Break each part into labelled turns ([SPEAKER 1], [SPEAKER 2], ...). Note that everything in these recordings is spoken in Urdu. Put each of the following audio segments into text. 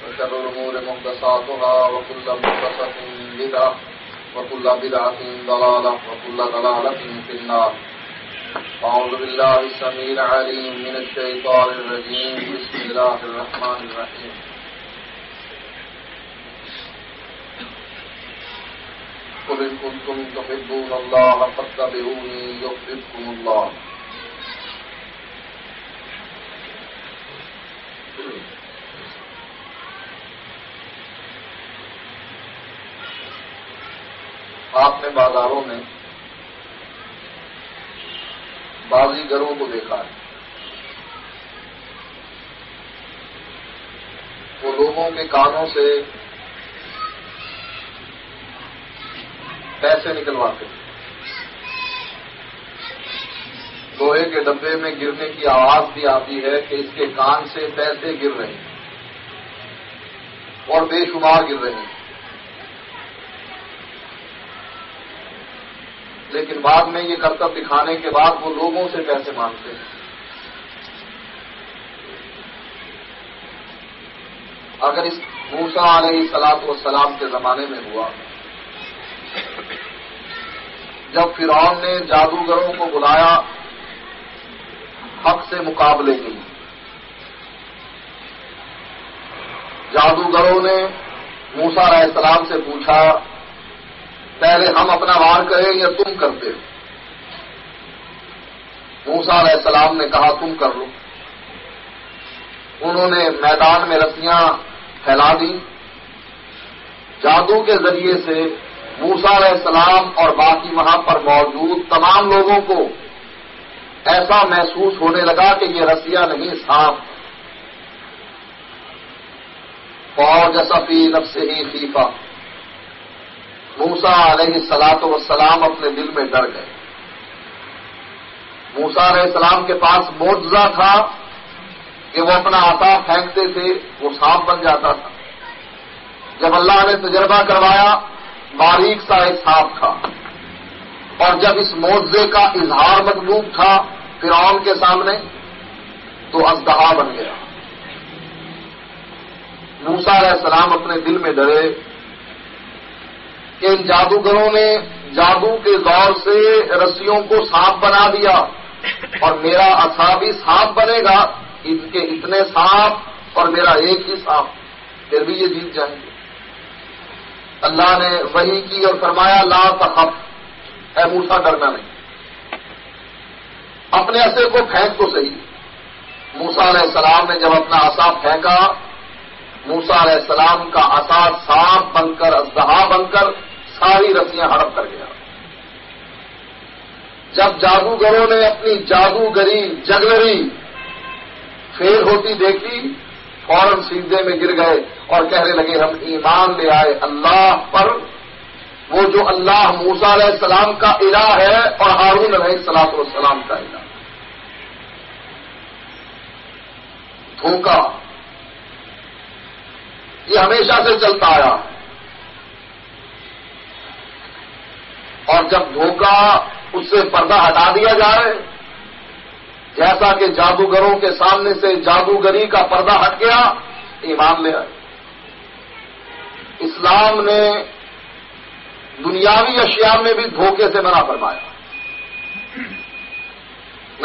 [SPEAKER 1] وشر الأمور محدثاتها وكل محدثة بدعة وكل بدعة ضلالة وكل ضلالة في النار. أعوذ بالله السميع العليم من الشيطان الرجيم. بسم الله الرحمن الرحيم. قل إن كنتم تحبون الله فاتبعوني يحببكم الله. آپ نے بازاروں میں بازی گروں کو دیکھا ہے۔ وہ لوگوں کے کانوں سے پیسے نکلواتے ہیں۔ لوہے کے ڈبے میں گرنے کی آواز بھی آتی ہے کہ اس کے کان سے پیسے گر رہے ہیں اور بے شمار گر رہے ہیں۔ لیکن بعد میں یہ کرتب دکھانے کے بعد وہ لوگوں سے پیسے مانگتے ہیں۔ اگر اس موسا علیہ سلاط والسلام کے زمانے میں ہوا، جب فرعون نے جادوگروں کو بلایا، حق سے مقابلے کے لیے۔ جادوگروں نے موسا علیہ السلام سے پوچھا پہلے ہم اپنا وار کریں یا تم کرتے موسا علیہ السلام نے کہا، تم کر لو۔ انہوں نے میدان میں رسیاں پھیلا دی جادو کے ذریعے سے موسا علیہ السلام اور باقی وہاں پر موجود تمام لوگوں کو ایسا محسوس ہونے لگا کہ یہ رسیاں نہیں صاف فوج صفی نفس ہی خیفہ۔ موسا علیہ سلاط وسلام اپنے دل میں ڈر گئے۔ موسا علیہ السلام کے پاس موجزہ تھا کہ وہ اپنا آتا پھینکتے تھے، وہ سانپ بن جاتا تھا۔ جب اللہ نے تجربہ کروایا، باریک سا ایک سانپ تھا۔ اور جب اس معوضے کا اظہار مطلوب تھا فرعون کے سامنے، تو ازدہا بن گیا۔ موسا علیہ السلام اپنے دل میں ڈرے۔ کہ ان جادوگروں نے جادو کے دور سے رسیوں کو سانپ بنا دیا۔ اور میرا اصا بھی سانپ بنے گا۔ ان کے اتنے سانپ اور میرا ایک ہی سانپ۔ پھر بھی یہ جیت جائیں گے۔ اللہ نے وہی کی اور فرمایا، لا تخف۔ اے موسا ڈرنا نہیں۔ اپنے اصے کو پھینک تو صحیح۔ موسا علیہ السلام نے جب اپنا اصا پھینکا موسا علیہ السلام کا اصا سانپ بن کر، ازدہا بن کر ساری رسیاں ہڑپ کر گیا۔ جب جادوگروں نے اپنی جادوگری جگلری فیل ہوتی دیکھی، فوراً سیدھے میں گر گئے اور کہنے لگے، ہم ایمان لے آئے اللہ پر، وہ جو اللہ موسا علیہ السلام کا الہ ہے اور ہارون علیہ السلام والسلام کا الہ۔ دھوکہ یہ ہمیشہ سے چلتا آیا۔ اور جب دھوکہ اس سے پردہ ہٹا دیا جائے، جیسا کہ جادوگروں کے سامنے سے جادوگری کا پردہ ہٹ گیا، ایمان لے آئے۔ اسلام نے دنیاوی اشیاء میں بھی دھوکے سے منع فرمایا۔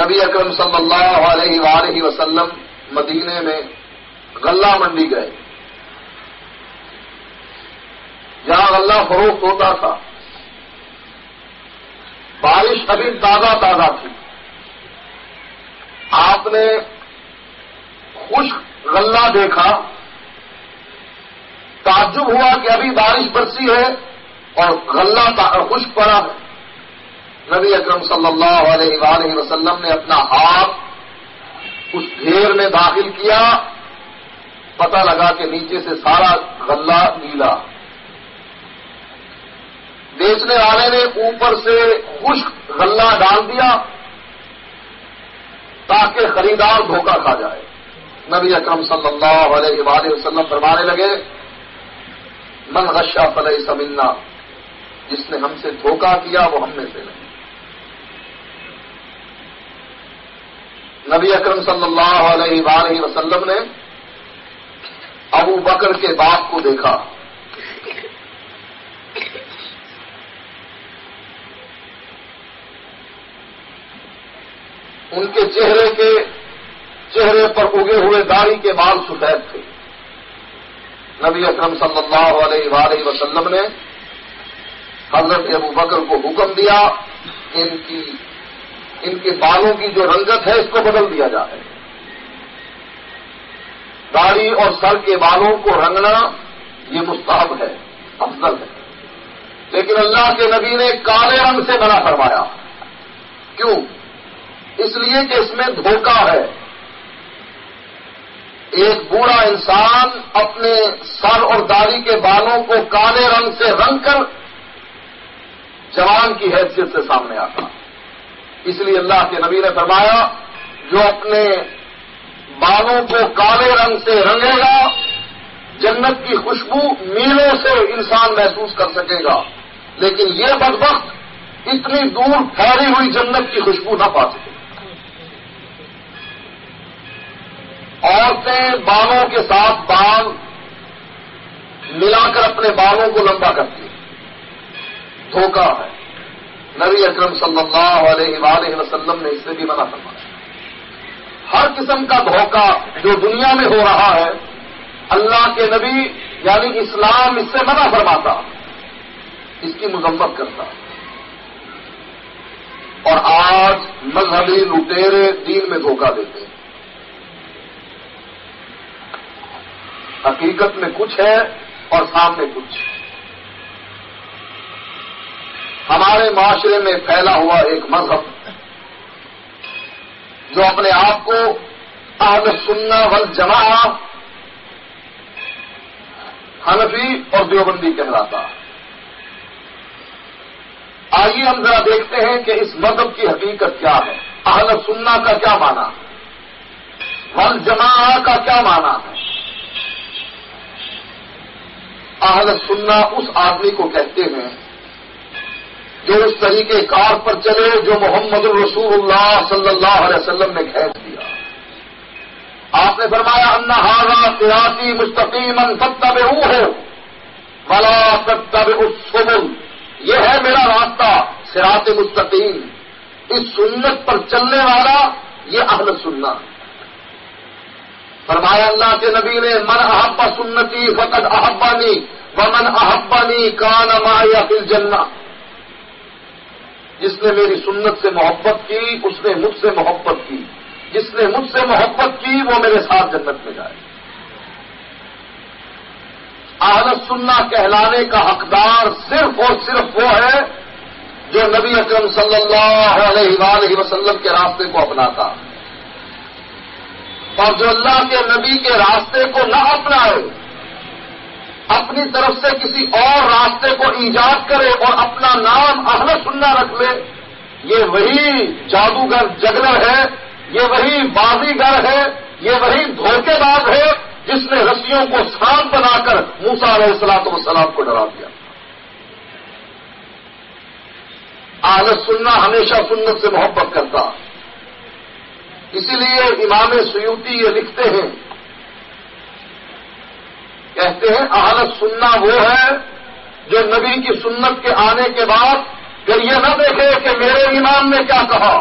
[SPEAKER 1] نبی اکرم صلی اللہ علیہ وآلہ وسلم مدینے میں غلہ منڈی گئے۔ جہاں غلہ فروخت ہوتا تھا بارش ابھی تازہ تازہ تھی۔ آپ نے خشک غلہ دیکھا۔ تعجب ہوا کہ ابھی بارش برسی ہے اور غلہ خشک پڑا ہے۔ نبی اکرم صلی اللہ علیہ وآلہ وسلم نے اپنا ہاتھ اس ڈھیر میں داخل کیا۔ پتہ لگا کہ نیچے سے سارا غلہ نیلا۔ بیچنے والے نے اوپر سے خشک غلہ ڈال دیا تاکہ خریدار دھوکہ کھا جائے۔ نبی اکرم صلی اللہ علیہ وآلہ وسلم فرمانے لگے، من غشہ فلح سمنا جس نے ہم سے دھوکہ کیا، وہ ہم میں سے نہیں۔ نبی اکرم صلی اللہ علیہ وآلہ وسلم نے ابو بکر کے باپ کو دیکھا۔ ان کے چہرے کے چہرے پر اگے ہوئے داڑھی کے بال سفید تھے۔ نبی اکرم صلی اللہ علیہ وآلہ وسلم نے حضرت ابو بکر کو حکم دیا، ان کی، ان کے بالوں کی جو رنگت ہے، اس کو بدل دیا جائے۔ داڑھی اور سر کے بالوں کو رنگنا، یہ مستحب ہے، افضل ہے۔ لیکن اللہ کے نبی نے کالے رنگ سے بنا کروایا کیوں؟ اس لیے کہ اس میں دھوکہ ہے۔ ایک بوڑھا انسان اپنے سر اور داڑھی کے بالوں کو کالے رنگ سے رنگ کر جوان کی حیثیت سے سامنے آتا۔ اس لیے اللہ کے نبی نے فرمایا، جو اپنے بالوں کو کالے رنگ سے رنگے گا، جنت کی خوشبو میلوں سے انسان محسوس کر سکے گا۔ لیکن یہ بدبخت اتنی دور پھیلی ہوئی جنت کی خوشبو نہ پا سکے۔ عورتیں بالوں کے ساتھ بال ملا کر اپنے بالوں کو لمبا کرتی ہیں۔ دھوکہ ہے۔ نبی اکرم صلی اللہ علیہ وآلہ وسلم نے اس سے بھی منع فرمایا۔ ہر قسم کا دھوکہ جو دنیا میں ہو رہا ہے، اللہ کے نبی یعنی اسلام اس سے منع فرماتا، اس کی مذمت کرتا۔ اور آج مذہبی لٹیرے دین میں دھوکہ دیتے ہیں۔ حقیقت میں کچھ ہے اور سامنے کچھ۔ ہمارے معاشرے میں پھیلا ہوا ایک مذہب جو اپنے آپ کو آگ سننا ول جمع حنفی اور دیوبندی کہلاتا۔ آئیے ہم ذرا دیکھتے ہیں کہ اس مذہب کی حقیقت کیا ہے۔ اہل سننا کا کیا مانا ول جمع کا کیا مانا ہے؟ اہل سننا اس آدمی کو کہتے ہیں جو اس طریقے کار پر چلے جو محمد الرسول اللہ صلی اللہ علیہ وسلم نے کھینچ دیا۔ آپ نے فرمایا انہارا سیاسی مستقیم ستب ہو بلا ستب السبل. یہ ہے میرا راستہ سراط مستقیم۔ اس سنت پر چلنے والا یہ اہل سننا فرمایا اللہ کے نبی نے، من احبا سنتی فقط احبانی ومن احبانی کان مایا فل جنہ جس نے میری سنت سے محبت کی، اس نے مجھ سے محبت کی۔ جس نے مجھ سے محبت کی، وہ میرے ساتھ جنت میں جائے۔ آہلت سننا کہلانے کا حقدار صرف اور صرف وہ ہے جو نبی اکرم صلی اللہ علیہ وآلہ وسلم کے راستے کو اپناتا۔ اور جو اللہ کے نبی کے راستے کو نہ اپنائے، اپنی طرف سے کسی اور راستے کو ایجاد کرے اور اپنا نام اہل سننا رکھ لے، یہ وہی جادوگر جگلر ہے، یہ وہی بازیگر ہے، یہ وہی دھوکے باز ہے جس نے رسیوں کو سانپ بنا کر موسا علیہ السلاط وسلام کو ڈرا دیا۔ اہل سننا ہمیشہ سنت سے محبت کرتا۔ اسی لیے امام سیوتی یہ لکھتے ہیں۔ کہتے ہیں اہلت سننا وہ ہے جو نبی کی سنت کے آنے کے بعد پھر یہ نہ دیکھے کہ میرے امام نے کیا کہا۔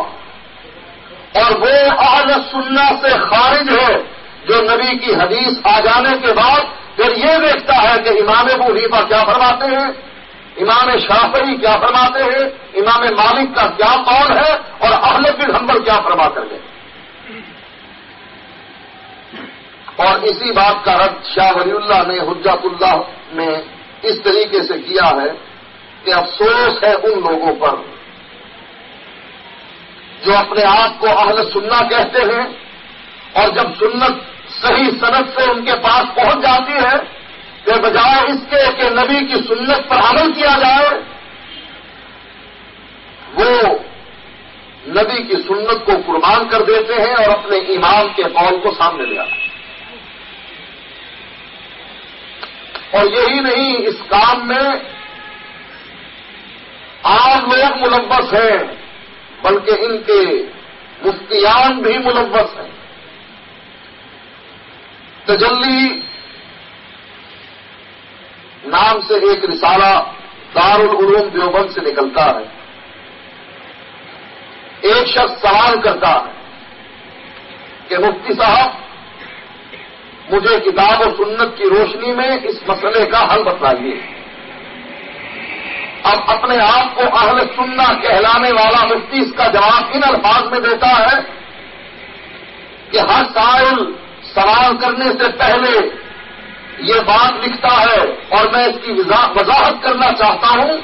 [SPEAKER 1] اور وہ اہلت سننا سے خارج ہے جو نبی کی حدیث آ جانے کے بعد پھر یہ دیکھتا ہے کہ امام ابو حیفہ کیا فرماتے ہیں، امام شافعی کیا فرماتے ہیں، امام مالک کا کیا قول ہے اور اہل بن حنبل کیا فرما کر گئے۔ اور اسی بات کا رد شاہ ولی اللہ نے، حجت اللہ میں اس طریقے سے کیا ہے کہ افسوس ہے ان لوگوں پر جو اپنے آپ کو اہل سننا کہتے ہیں اور جب سنت صحیح صنعت سے ان کے پاس پہنچ جاتی ہے کہ بجائے اس کے کہ نبی کی سنت پر عمل کیا جائے، وہ نبی کی سنت کو قربان کر دیتے ہیں اور اپنے امام کے قول کو سامنے لے آتے ہیں۔ اور یہی نہیں، اس کام میں عام لوگ ملوث ہیں، بلکہ ان کے مفتیان بھی ملوث ہیں۔ تجلی نام سے ایک رسالہ دار العلوم دیوبند سے نکلتا ہے۔ ایک شخص سوال کرتا ہے کہ مفتی صاحب مجھے کتاب اور سنت کی روشنی میں اس مسئلے کا حل بتلائیے۔ اب اپنے آپ کو اہل سننا کہلانے والا مفتی اس کا جواب ان الفاظ میں دیتا ہے کہ ہر سائل سوال کرنے سے پہلے یہ بات لکھتا ہے اور میں اس کی وضاحت کرنا چاہتا ہوں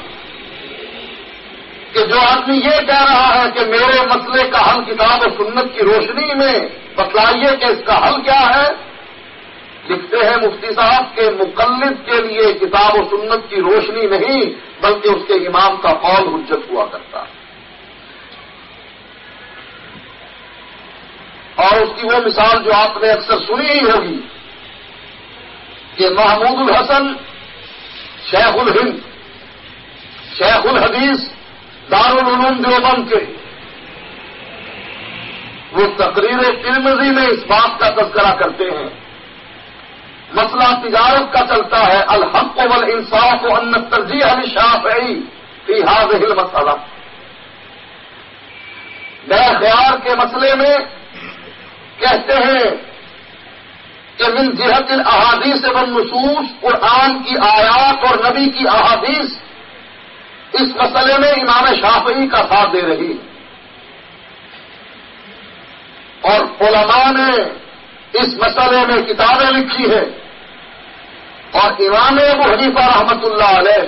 [SPEAKER 1] کہ جو آدمی یہ کہہ رہا ہے کہ میرے مسئلے کا حل کتاب و سنت کی روشنی میں بتلائیے کہ اس کا حل کیا ہے لکھتے ہیں مفتی صاحب کے مقلد کے لیے کتاب و سنت کی روشنی نہیں بلکہ اس کے امام کا قول حجت ہوا کرتا۔ اور اس کی وہ مثال جو آپ نے اکثر سنی ہی ہوگی کہ محمود الحسن، شیخ الہند، شیخ الحدیث، دارالعلوم دیوبند کے۔ وہ تقریر ترمزی میں اس بات کا تذکرہ کرتے ہیں۔ مسئلہ تجارت کا چلتا ہے، الحق و انصاف و ان ترجیح علی شاف فی حاضر مسئلہ بے خیال کے مسئلے میں کہتے ہیں کہ من جہت الحادیث و نصوص قرآن کی آیات اور نبی کی احادیث اس مسئلے میں امام شافعی کا ساتھ دے رہی اور علماء نے اس مسئلے میں کتابیں لکھی ہیں۔ اور امام ابو حنیفہ رحمت اللہ علیہ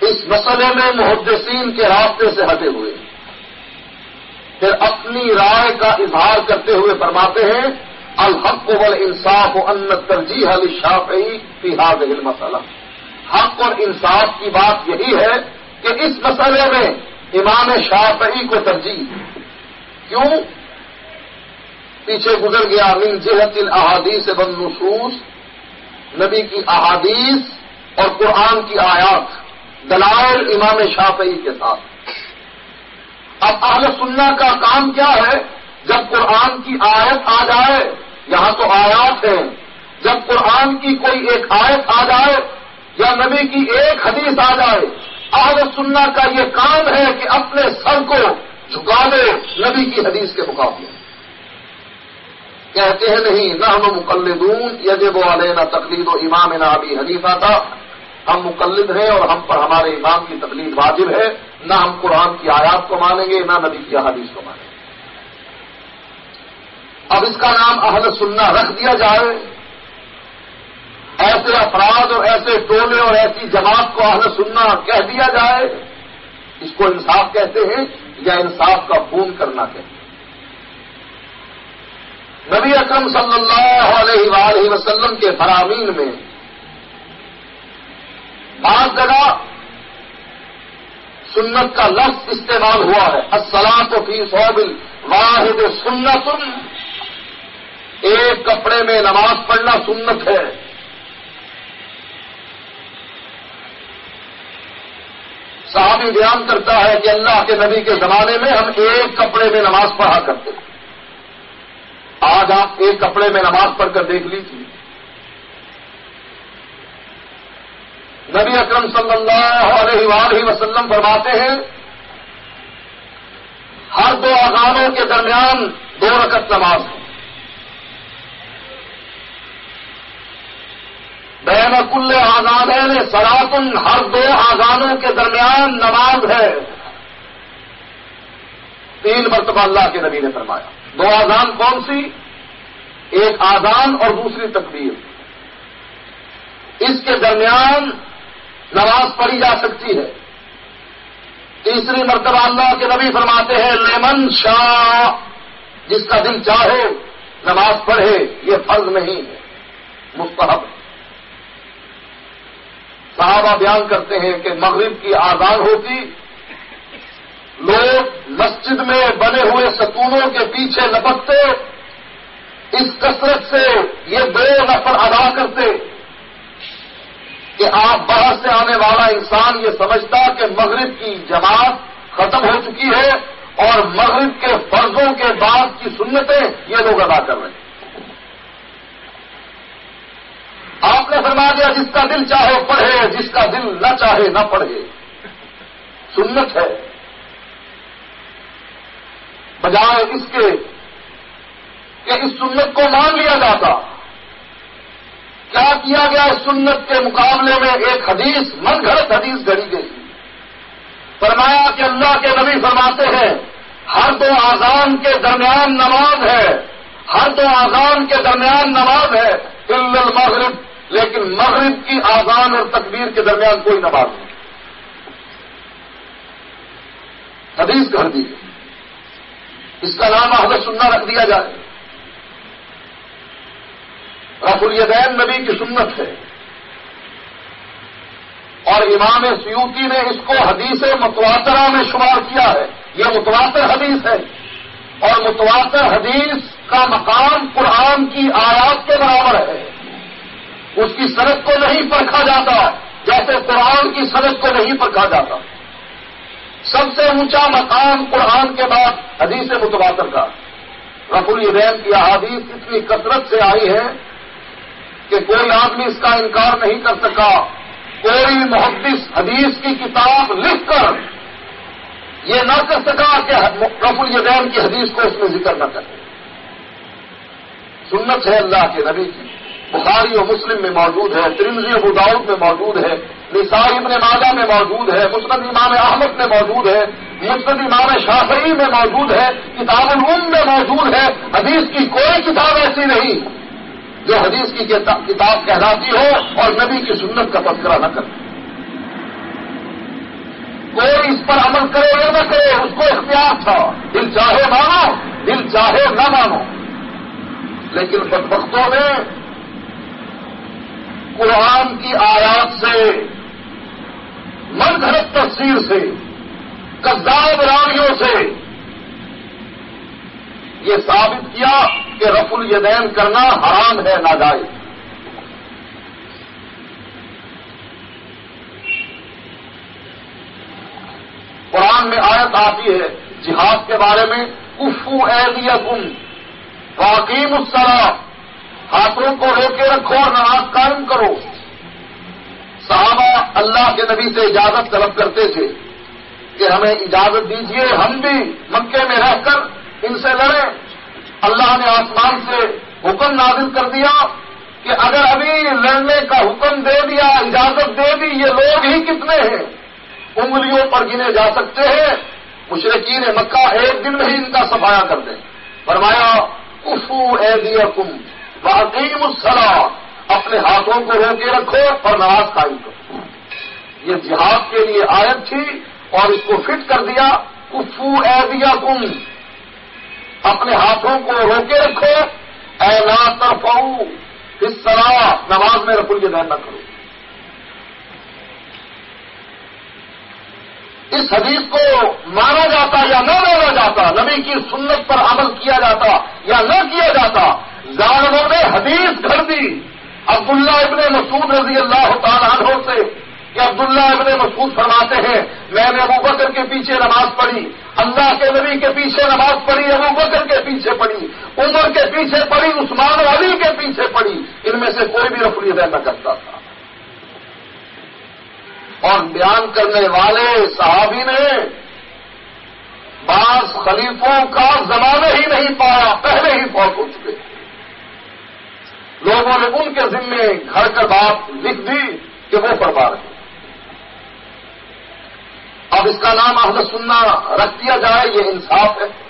[SPEAKER 1] اس مسئلے میں محدثین کے راستے سے ہٹے ہوئے پھر اپنی رائے کا اظہار کرتے ہوئے فرماتے ہیں، الحق و انصاف و ان ترجیح علی شافعی فی حاضر المسئلہ۔ حق اور انصاف کی بات یہی ہے کہ اس مسئلے میں امام شافعی کو ترجیح۔ کیوں؟ پیچھے گزر گیا من جہت الحادیث بن نصوص نبی کی احادیث اور قرآن کی آیات، دلائل امام شافعی کے ساتھ۔ اب اہل سننا کا کام کیا ہے؟ جب قرآن کی آیت آ جائے، یہاں تو آیات ہیں۔ جب قرآن کی کوئی ایک آیت آ جائے یا نبی کی ایک حدیث آ جائے، اہل سننا کا یہ کام ہے کہ اپنے سر کو جھکا دے نبی کی حدیث کے مقابلے۔ کہتے ہیں نہیں نہ ہم مقلدون، یجب علینا تقلید و امام نہ ابھی حدیفہ تھا ہم مقلد ہیں اور ہم پر ہمارے امام کی تقلید واجب ہے۔ نہ ہم قرآن کی آیات کو مانیں گے، نہ نبی کی حدیث کو مانیں گے۔ اب اس کا نام اہل سننا رکھ دیا جائے۔ ایسے افراد اور ایسے ٹولے اور ایسی جماعت کو اہل سننا کہہ دیا جائے۔ اس کو انصاف کہتے ہیں یا انصاف کا خون کرنا کہتے ہیں۔ نبی اکرم صلی اللہ علیہ وآلہ وسلم کے فرامین میں بعض جگہ سنت کا لفظ استعمال ہوا ہے۔ السلام فی صوبل واحد سنت۔ ایک کپڑے میں نماز پڑھنا سنت ہے۔ صحابی بیان کرتا ہے کہ اللہ کے نبی کے زمانے میں ہم ایک کپڑے میں نماز پڑھا کرتے تھے آج آپ ایک کپڑے میں نماز پڑھ کر دیکھ لیجیے نبی اکرم صلی اللہ علیہ وآلہ وسلم فرماتے ہیں، ہر دو آزانوں کے درمیان دو رکت نماز ہے۔ بین کل آزاد نے سراتن ہر دو آزانوں کے درمیان نماز ہے۔ تین مرتبہ اللہ کے نبی نے فرمایا۔ دو آزان کون سی؟ ایک آزان اور دوسری تقبیر اس کے درمیان نماز پڑھی جا سکتی ہے۔ تیسری مرتبہ اللہ کے نبی فرماتے ہیں، لیمن شاہ، جس کا دل چاہے، نماز پڑھے، یہ فرض نہیں ہے۔ مستحب۔ صحابہ بیان کرتے ہیں کہ مغرب کی آزان ہوتی لوگ مسجد میں بنے ہوئے ستونوں کے پیچھے لپکتے، اس کثرت سے یہ دو نفر ادا کرتے کہ آپ باہر سے آنے والا انسان یہ سمجھتا کہ مغرب کی جماعت ختم ہو چکی ہے اور مغرب کے فرضوں کے بعد کی سنتیں یہ لوگ ادا کر رہے ہیں۔ آپ نے فرما دیا جس کا دل چاہے پڑھے، جس کا دل نہ چاہے نہ پڑھے۔ سنت ہے۔ بجائے اس کے کہ اس سنت کو مان لیا جاتا۔ کیا کیا گیا اس سنت کے مقابلے میں؟ ایک حدیث، من گھڑت حدیث گھڑی گئی۔ فرمایا کہ اللہ کے نبی فرماتے ہیں، ہر دو آزان کے درمیان نماز ہے۔ ہر دو آزان کے درمیان نماز ہے۔ المغرب، لیکن مغرب کی آزان اور تکبیر کے درمیان کوئی نماز نہیں۔ حدیث کر دی۔ اس کا نام احمد سننا رکھ دیا جائے۔ رف الیدین نبی کی سنت ہے۔ اور امام سیوتی نے اس کو حدیث متواترہ میں شمار کیا ہے۔ یہ متواتر حدیث ہے۔ اور متواتر حدیث کا مقام قرآن کی آیات کے برابر ہے۔ اس کی سڑک کو نہیں پرکھا جاتا، جیسے قرآن کی سڑک کو نہیں پرکھا جاتا۔ سب سے اونچا مقام قرآن کے بعد حدیث متواتر کا۔ رف الدین کی احادیث اتنی کثرت سے آئی ہے کہ کوئی آدمی اس کا انکار نہیں کر سکا۔ کوئی محدث حدیث کی کتاب لکھ کر یہ نہ کر سکا کہ رف الدین کی حدیث کو اس میں ذکر نہ کرے۔ سنت ہے اللہ کے نبی کی۔ بخاری و مسلم میں موجود ہے ترمزی ابو داؤد میں موجود ہے۔ نسائی ابن ماجہ میں موجود ہے، مسند امام احمد میں موجود ہے، مسند امام شافعی میں موجود ہے، کتاب العم میں موجود ہے، حدیث کی کوئی کتاب ایسی نہیں جو حدیث کی کتاب کہلاتی ہو اور نبی کی سنت کا تذکرہ نہ کرے۔ کوئی اس پر عمل کرے یا نہ کرے، اس کو اختیار تھا۔ دل چاہے مانو، دل چاہے نہ مانو۔ لیکن بدبختوں نے قرآن کی آیات سے من گھرت تفسیر سے کزاب راویوں سے یہ ثابت کیا کہ رف الیدین کرنا حرام ہے، ناجائز۔ قرآن میں آیت آتی ہے جہاد کے بارے میں، کفو ایدیا کم واقیم السلام ہاتھوں کو روکے رکھو اور نماز قائم کرو۔ صحابہ اللہ کے نبی سے اجازت طلب کرتے تھے کہ ہمیں اجازت دیجیے ہم بھی مکے میں رہ کر ان سے لڑیں۔ اللہ نے آسمان سے حکم نازل کر دیا کہ اگر ابھی لڑنے کا حکم دے دیا، اجازت دے دی، یہ لوگ ہی کتنے ہیں؟ انگلیوں پر گنے جا سکتے ہیں۔ مشرقین مکہ ایک دن میں ہی ان کا سفایا کر دیں۔ فرمایا، کفو اے دیا کم واقعی السلام اپنے ہاتھوں کو رو کے رکھو اور نماز قائم کرو۔ یہ جہاد کے لیے آیت تھی اور اس کو فٹ کر دیا۔ کفو اے دیا کم اپنے ہاتھوں کو رو کے رکھو۔ اے لا ترفعو۔ اس طرح نماز میں رفل یہ نہ کرو۔ اس حدیث کو مانا جاتا یا نہ مانا جاتا، نبی کی سنت پر عمل کیا جاتا یا نہ کیا جاتا، ظالموں نے حدیث گھڑ دی۔ عبداللہ ابن مسعود رضی اللہ تعالیٰ عنہ سے کہ عبداللہ ابن مسعود فرماتے ہیں، میں نے ابو بکر کے پیچھے نماز پڑھی، اللہ کے نبی کے پیچھے نماز پڑھی، ابو بکر کے پیچھے پڑھی، عمر کے پیچھے پڑھی، عثمان علی کے پیچھے پڑھی، ان میں سے کوئی بھی رفلی ادا نہ کرتا تھا۔ اور بیان کرنے والے صحابی نے بعض خلیفوں کا زمانے ہی نہیں پایا، پہلے ہی فوت ہو چکے۔ لوگوں نے ان کے ذمے گھر کر بات لکھ دی کہ وہ پڑھوا رہے اب اس کا نام اہل سننا رکھ دیا جائے، یہ انصاف ہے۔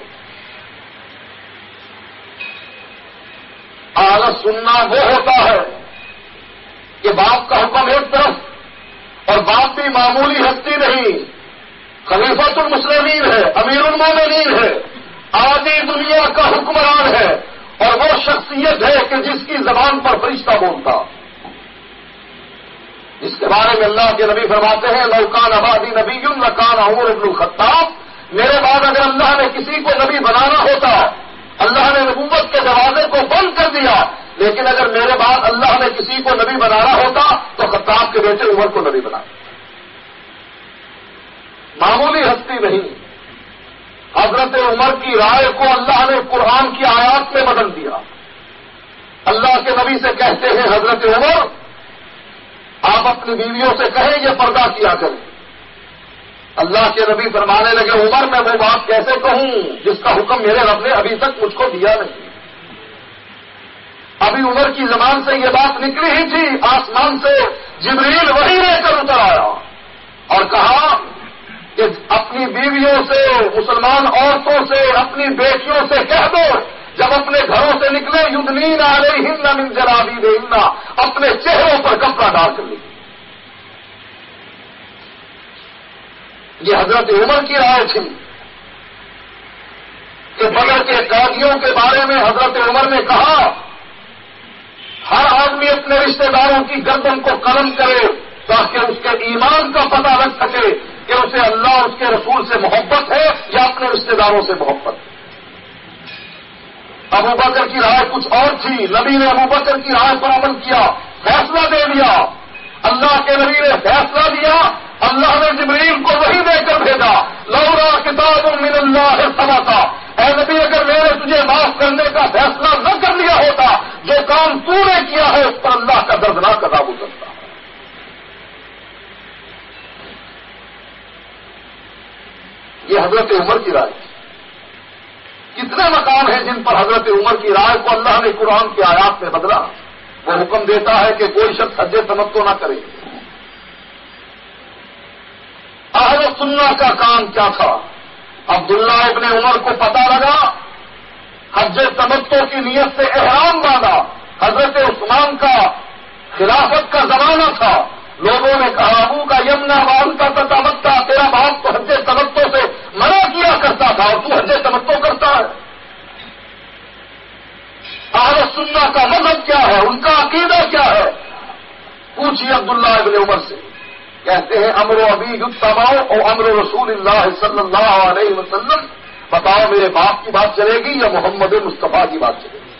[SPEAKER 1] اہل سننا وہ ہوتا ہے کہ باپ کا حکم ایک طرف اور باپ بھی معمولی ہستی نہیں۔ خلیفت المسلمین ہے، امیر المومنین ہے آدھی دنیا کا حکمران ہے۔ اور وہ شخصیت ہے کہ جس کی زبان پر فرشتہ بولتا۔ اس کے بارے میں اللہ کے نبی فرماتے ہیں لوکان آبادی نبی لکان عمر ابن الخطاب۔ میرے بعد اگر اللہ نے کسی کو نبی بنانا ہوتا، اللہ نے نبوت کے دروازے کو بند کر دیا، لیکن اگر میرے بعد اللہ نے کسی کو نبی بنانا ہوتا، تو خطاب کے بیٹے عمر کو نبی بنا۔ معمولی ہستی نہیں۔ حضرت عمر کی رائے کو اللہ نے قرآن کی آیات میں بدل دیا۔ اللہ کے نبی سے کہتے ہیں، حضرت عمر، آپ اپنی بیویوں سے کہیں یہ پردہ کیا کریں۔ اللہ کے نبی فرمانے لگے، عمر، میں وہ بات کیسے کہوں؟ جس کا حکم میرے رب نے ابھی تک مجھ کو دیا نہیں۔ ابھی عمر کی زبان سے یہ بات نکلی ہی تھی، آسمان سے جبریل وہی رہ کر اتر آیا اور کہا کہ اپنی بیویوں سے، مسلمان عورتوں سے، اپنی بیٹیوں سے کہہ دو، جب اپنے گھروں سے نکلے، یدنین آ رہی ہند من جرابی دے اپنے چہروں پر کپڑا ڈال کر نکلے یہ حضرت عمر کی رائے تھی کہ بدر کے قیدیوں کے بارے میں حضرت عمر نے کہا، ہر آدمی اپنے رشتہ داروں کی گردن کو قلم کرے تاکہ اس کے ایمان کا پتہ لگ سکے۔ کہ اسے اللہ اس کے رسول سے محبت ہے یا اپنے رشتہ داروں سے محبت ہے؟ ابو بکر کی رائے کچھ اور تھی۔ نبی نے ابو بکر کی رائے پر عمل کیا، فیصلہ دے دیا۔ اللہ کے نبی نے فیصلہ دیا، اللہ نے جبریل کو وہی دے کر بھیجا۔ لورا کتاب من اللہ سما تھا اے نبی، اگر میں نے تجھے معاف کرنے کا فیصلہ نہ کر لیا ہوتا، جو کام تو نے کیا ہے، اس پر اللہ کا دردناک عذاب اترتا یہ حضرت عمر کی رائے کتنے مقام ہیں جن پر حضرت عمر کی رائے کو اللہ نے قرآن کی آیات میں بدلا۔ وہ حکم دیتا ہے کہ کوئی شخص حج تمتو نہ کرے۔ اہل سننا کا کام کیا تھا؟ عبداللہ ابن عمر کو پتا لگا۔ حج تمتو کی نیت سے احرام باندھا۔ حضرت عثمان کا خلافت کا زمانہ تھا۔ لوگوں نے کہا، ابو کا یمنا وان کا تمتا تیرا باپ تو حج تمتو منع کیا کرتا تھا اور تو حج تمتو کرتا ہے۔ اہل سننا کا مذہب کیا ہے؟ ان کا عقیدہ کیا ہے؟ پوچھیے عبداللہ ابن عمر سے۔ کہتے ہیں، امر و ابھی یتباؤ اور امر رسول اللہ صلی اللہ علیہ وسلم۔ بتاؤ میرے باپ کی بات چلے گی یا محمد مصطفیٰ کی بات چلے گی؟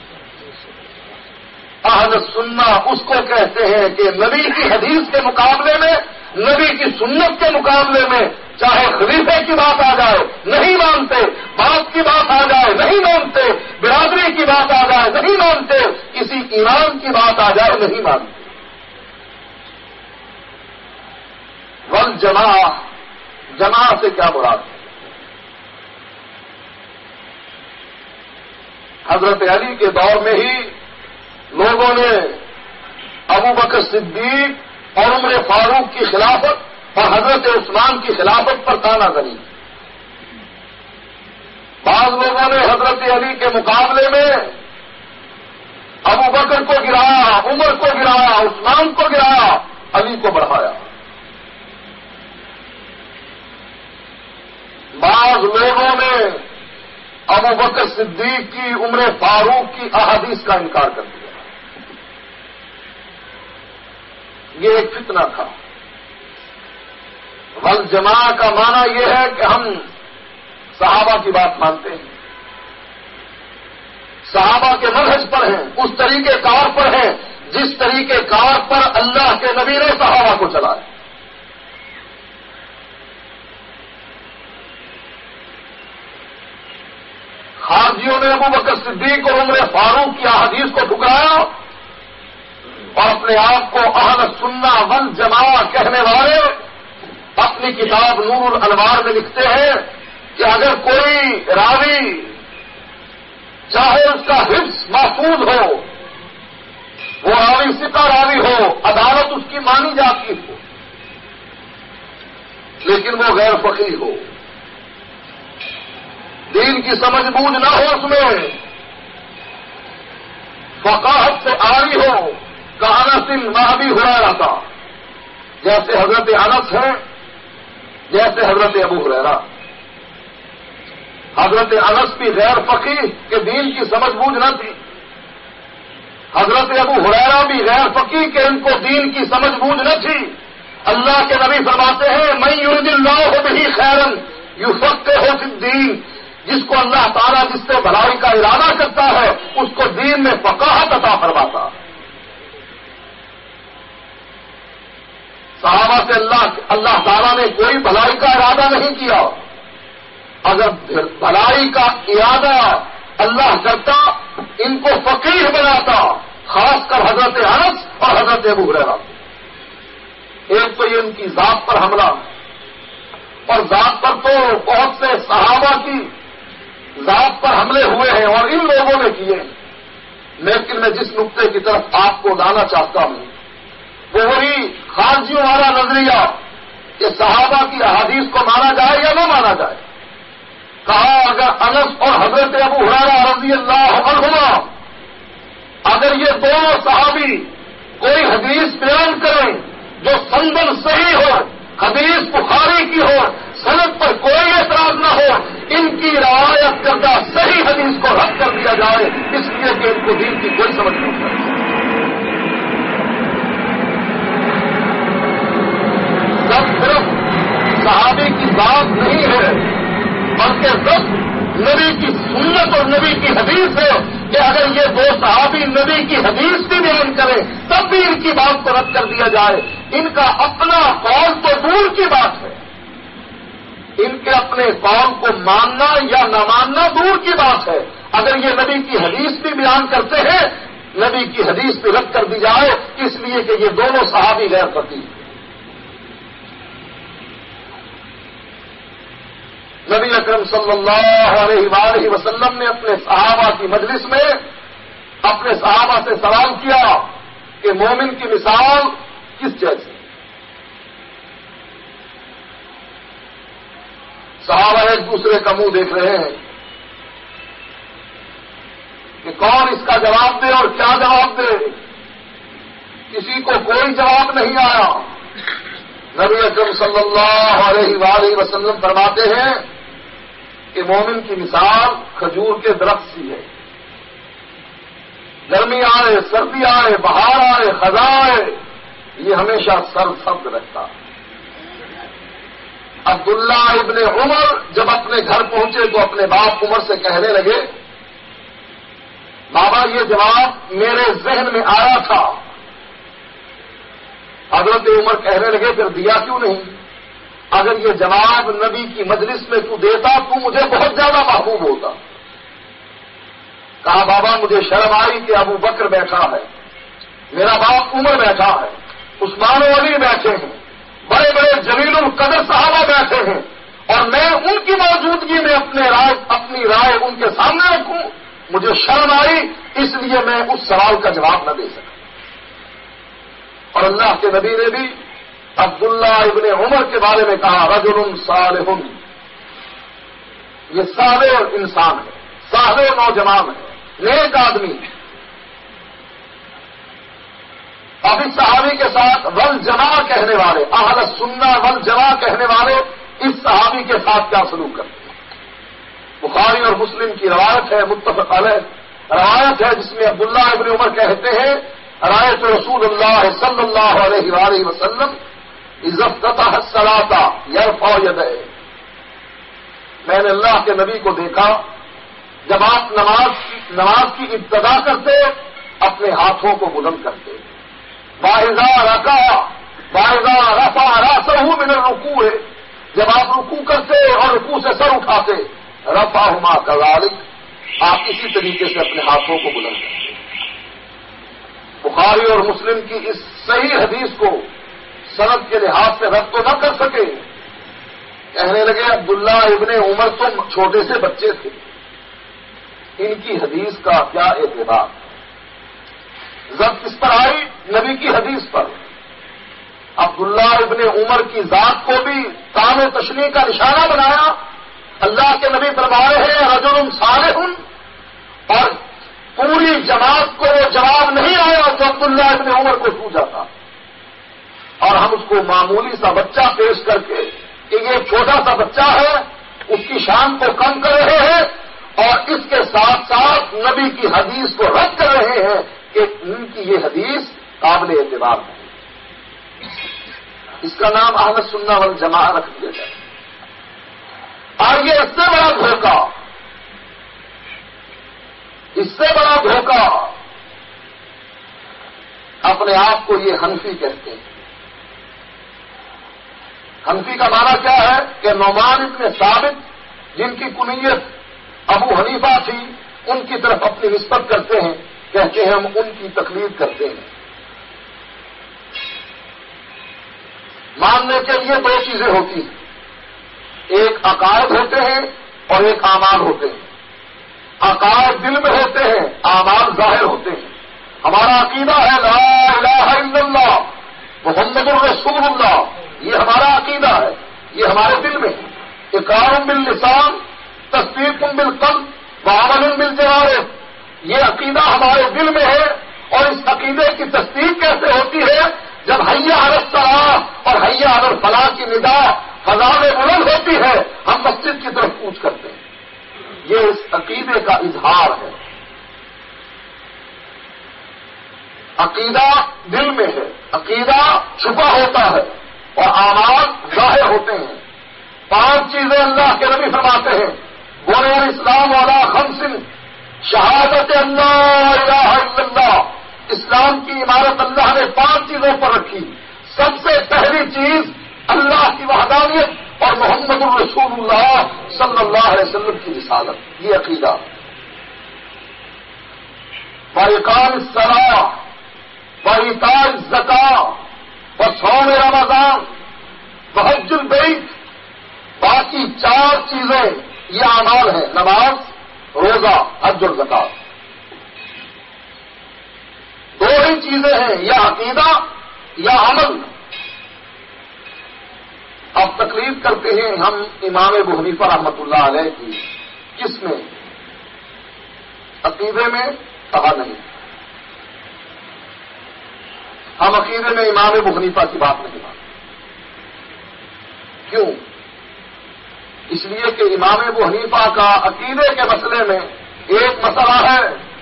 [SPEAKER 1] اہل سننا اس کو کہتے ہیں کہ نبی کی حدیث کے مقابلے میں، نبی کی سنت کے مقابلے میں چاہے خلیفے کی بات آ جائے، نہیں مانتے، باپ کی بات آ جائے، نہیں مانتے، برادری کی بات آ جائے، نہیں مانتے، کسی ایمان کی بات آ جائے، نہیں مانتے۔ ول جمع جمع سے کیا مراد؟ ہے حضرت علی کے دور میں ہی لوگوں نے ابو بکر صدیق اور عمر فاروق کی خلافت اور حضرت عثمان کی خلافت پر تانا گنی بعض لوگوں نے حضرت علی کے مقابلے میں ابو بکر کو گرایا، عمر کو گرایا، عثمان کو گرایا، علی کو بڑھایا۔ بعض لوگوں نے ابو بکر صدیق کی، عمر فاروق کی احادیث کا انکار کر دیا۔ یہ ایک فتنہ تھا۔ ول جمع کا معنی یہ ہے کہ ہم صحابہ کی بات مانتے ہیں۔ صحابہ کے منہج پر ہیں، اس طریقے کار پر ہیں، جس طریقے کار پر اللہ کے نبی نے صحابہ کو چلایا۔ خارجیوں نے ابو بکر صدیق اور عمر فاروق کی احادیث کو ٹھکرایا اور اپنے آپ کو اہل سننا ون جمع کہنے والے اپنی کتاب نور الانوار میں لکھتے ہیں کہ اگر کوئی راوی چاہے اس کا حفظ محفوظ ہو، وہ راوی سکا راوی ہو، عدالت اس کی مانی جاتی ہو، لیکن وہ غیر فقیر ہو۔ دین کی سمجھ بوجھ نہ ہو اس میں۔ فقاہت سے آری ہو کہانا سن وہاں بھی ہوا رہتا جیسے حضرت انس ہے جیسے حضرت ابو ہریرا حضرت انس بھی غیر فقیر کے دین کی سمجھ بوجھ نہ تھی۔ حضرت ابو حریرا بھی غیر فقی کہ ان کو دین کی سمجھ بوجھ نہ تھی۔ اللہ کے نبی فرماتے ہیں میں یورد اللہ ہو بھی خیرن یو فق ہو دین جس کو اللہ تعالیٰ جس سے بھلائی کا ارادہ کرتا ہے، اس کو دین میں فقاہت عطا فرماتا۔ صحابہ سے اللہ اللہ تعالیٰ نے کوئی بھلائی کا ارادہ نہیں کیا۔ اگر بھلائی کا ارادہ اللہ کرتا، ان کو فقیر بناتا، خاص کر حضرت انس اور حضرت ابو رہا ایک تو یہ ان کی ذات پر حملہ۔ اور ذات پر تو بہت سے صحابہ کی ذات پر حملے ہوئے ہیں اور ان لوگوں نے کیے لیکن میں جس نقطے کی طرف آپ کو لانا چاہتا ہوں وہی خارجیوں والا نظریہ کہ صحابہ کی احادیث کو مانا جائے یا نہ مانا جائے۔ کہا اگر انس اور حضرت ابو حرارا رضی اللہ عنہما، اگر یہ دونوں صحابی کوئی حدیث بیان کریں جو سندن صحیح ہو، حدیث بخاری کی ہو صنعت پر کوئی اعتراض نہ ہو، ان کی روایت کردہ صحیح حدیث کو رد کر دیا جائے، اس لیے کہ ان کو دین کی کوئی سمجھ نہیں صحابی کی بات نہیں ہے، بلکہ سب نبی کی سنت اور نبی کی حدیث ہے کہ اگر یہ دو صحابی نبی کی حدیث بھی بیان کریں، تب بھی ان کی بات کو رد کر دیا جائے۔ ان کا اپنا قول تو دور کی بات ہے۔ ان کے اپنے قول کو ماننا یا نہ ماننا دور کی بات ہے۔ اگر یہ نبی کی حدیث بھی بیان کرتے ہیں، نبی کی حدیث بھی رد کر دی جائے، اس لیے کہ یہ دونوں صحابی غیر پتی نبی اکرم صلی اللہ علیہ وآلہ وسلم نے اپنے صحابہ کی مجلس میں اپنے صحابہ سے سوال کیا کہ مومن کی مثال کس جیسی؟ صحابہ ایک دوسرے کا منہ دیکھ رہے ہیں کہ کون اس کا جواب دے اور کیا جواب دے؟ کسی کو کوئی جواب نہیں آیا۔ نبی اکرم صلی اللہ علیہ وآلہ وسلم فرماتے ہیں کہ مومن کی مثال کھجور کے درخت سی ہے۔ گرمی آئے، سردی آئے، بہار آئے، خزاں آئے، یہ ہمیشہ سر سبز رہتا۔ عبداللہ ابن عمر جب اپنے گھر پہنچے تو اپنے باپ عمر سے کہنے لگے، بابا، یہ جواب میرے ذہن میں آیا تھا۔ حضرت عمر کہنے لگے، پھر دیا کیوں نہیں؟ اگر یہ جواب نبی کی مجلس میں تو دیتا تو مجھے بہت زیادہ محبوب ہوتا۔ کہا، بابا، مجھے شرم آئی کہ ابو بکر بیٹھا ہے۔ میرا باپ عمر بیٹھا ہے۔ عثمان و علی بیٹھے ہیں۔ بڑے بڑے جمیل القدر صحابہ بیٹھے ہیں۔ اور میں ان کی موجودگی میں اپنے رائے، اپنی رائے ان کے سامنے رکھوں۔ مجھے شرم آئی، اس لیے میں اس سوال کا جواب نہ دے سکا۔ اور اللہ کے نبی نے بھی عبداللہ ابن عمر کے بارے میں کہا، رجل صالح۔ یہ سارے انسان ہے سارے نوجوان ہے، نیک آدمی ہے۔ اب اس صحابی کے ساتھ ول جمع کہنے والے، اہل سننا ول جمع کہنے والے اس صحابی کے ساتھ کیا سلوک کرتے ہیں؟ بخاری اور مسلم کی روایت ہے، متفق علیہ روایت ہے، جس میں عبداللہ ابن عمر کہتے ہیں، رایت رسول اللہ صلی اللہ علیہ وآلہ وسلم عزت سلاتا یرفا ید میں نے اللہ کے نبی کو دیکھا، جب آپ نماز نماز کی ابتدا کرتے، اپنے ہاتھوں کو بلند کرتے۔ باحضا رکا باحضا رفا راسا ہوں میں رکو ہے جب آپ رکو کرتے اور رکو سے سر اٹھاتے رفا ہما کزالک آپ اسی طریقے سے اپنے ہاتھوں کو بلند کرتے۔ بخاری اور مسلم کی اس صحیح حدیث کو سند کے لحاظ سے رد تو نہ کر سکے۔ کہنے لگے، عبداللہ ابن عمر تو چھوٹے سے بچے تھے۔ ان کی حدیث کا کیا اعتبار؟ ضبط کس پر آئی؟ نبی کی حدیث پر۔ عبداللہ ابن عمر کی ذات کو بھی کام تشریح کا نشانہ بنایا۔ اللہ کے نبی فرمائے ہیں رجل صالح اور پوری جماعت کو وہ جواب نہیں آیا جو عبداللہ ابن عمر کو پوچھا تھا۔ اور ہم اس کو معمولی سا بچہ پیش کر کے کہ یہ چھوٹا سا بچہ ہے، اس کی شان کو کم کر رہے ہیں اور اس کے ساتھ ساتھ نبی کی حدیث کو رد کر رہے ہیں کہ ان کی یہ حدیث قابل اعتبار ہے اس کا نام احمد سننا وال جمع رکھ دیا جائے۔ اور یہ اس سے بڑا دھوکہ۔ اس سے بڑا دھوکہ۔ اپنے آپ کو یہ ہنفی کہتے ہیں۔ ہنفی کا معنی کیا ہے کہ نعمان اتنے ثابت جن کی کنیت ابو حنیفہ تھی، ان کی طرف اپنی نسبت کرتے ہیں، کہتے ہیں ہم ان کی تکلیف کرتے ہیں۔ ماننے کے لیے دو چیزیں ہوتی ہیں۔ ایک عقائد ہوتے ہیں اور ایک اعمال ہوتے ہیں۔ عقائد دل میں ہوتے ہیں، اعمال ظاہر ہوتے ہیں۔ ہمارا عقیدہ ہے لا الہ الا اللہ، محمد الرسول اللہ۔ یہ ہمارا عقیدہ ہے، یہ ہمارے دل میں۔ ہے اقرار باللسان تصدیق بالقلب وعمل بالجوارح۔ یہ عقیدہ ہمارے دل میں ہے اور اس عقیدے کی تصدیق کیسے ہوتی ہے؟ جب حیا عرب صلاح اور حیا عرب فلاح کی ندا فضا میں بلند ہوتی ہے، ہم مسجد کی طرف پوچھ کرتے ہیں۔ یہ اس عقیدے کا اظہار ہے۔ عقیدہ دل میں ہے، عقیدہ چھپا ہوتا ہے۔ اور آواز ظاہر ہوتے ہیں پانچ چیزیں اللہ کے نبی فرماتے ہیں۔ بولے اسلام والا خمسن شہادت اللہ الہ الا اللہ اسلام کی عمارت اللہ نے پانچ چیزوں پر رکھی۔ سب سے پہلی چیز اللہ کی وحدانیت اور محمد الرسول اللہ صلی اللہ علیہ وسلم کی رسالت۔ یہ عقیدہ۔ باقان سرا باقاعد زکا اور سوم رمضان بحج البیت باقی چار چیزیں یہ اعمال ہیں، نماز، روزہ، حج الزکات دو ہی چیزیں ہیں، یا عقیدہ یا عمل۔ اب تکلیف کرتے ہیں ہم امام ابو حنیفہ رحمت اللہ علیہ کی، کس میں؟ عقیدے میں، کہا نہیں۔ ہم عقیدے میں امام ابو حنیفہ کی بات نہیں مانتے۔ کیوں؟ اس لیے کہ امام ابو حنیفہ کا عقیدے کے مسئلے میں ایک مسئلہ ہے۔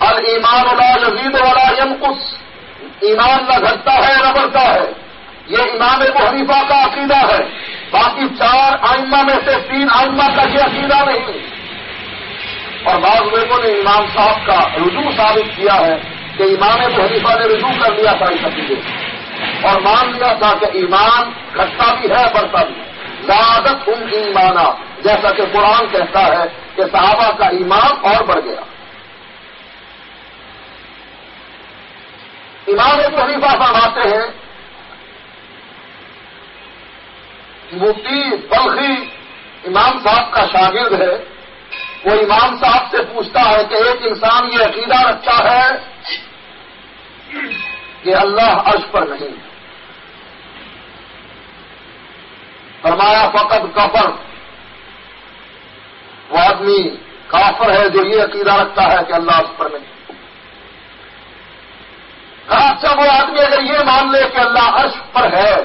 [SPEAKER 1] ایمان والا یزید والا ینقص۔ ایمان نہ گھٹتا ہے، نہ بڑھتا ہے۔ یہ امام ابو حنیفہ کا عقیدہ ہے۔ باقی چار آئمہ میں سے تین آئمہ کا یہ عقیدہ نہیں۔ اور بعض لوگوں نے امام صاحب کا رجوع ثابت کیا ہے۔ کہ امام ابو حنیفہ نے رجوع کر لیا تھا اس عقیدے اور مان لیا تھا کہ ایمان گھٹتا بھی ہے، بڑھتا بھی زیادت ان ایمانہ جیسا کہ قرآن کہتا ہے کہ صحابہ کا ایمان اور بڑھ گیا۔ امام ابو حنیفہ فرماتے ہیں، مفتی بلخی امام صاحب کا شاگرد ہے۔ وہ امام صاحب سے پوچھتا ہے کہ ایک انسان یہ عقیدہ رکھتا ہے کہ اللہ عرش پر نہیں۔ فرمایا، فقط کفر۔ وہ آدمی کافر ہے جو یہ عقیدہ رکھتا ہے کہ اللہ عرش پر نہیں۔ اچھا وہ آدمی اگر یہ مان لے کہ اللہ عرش پر ہے،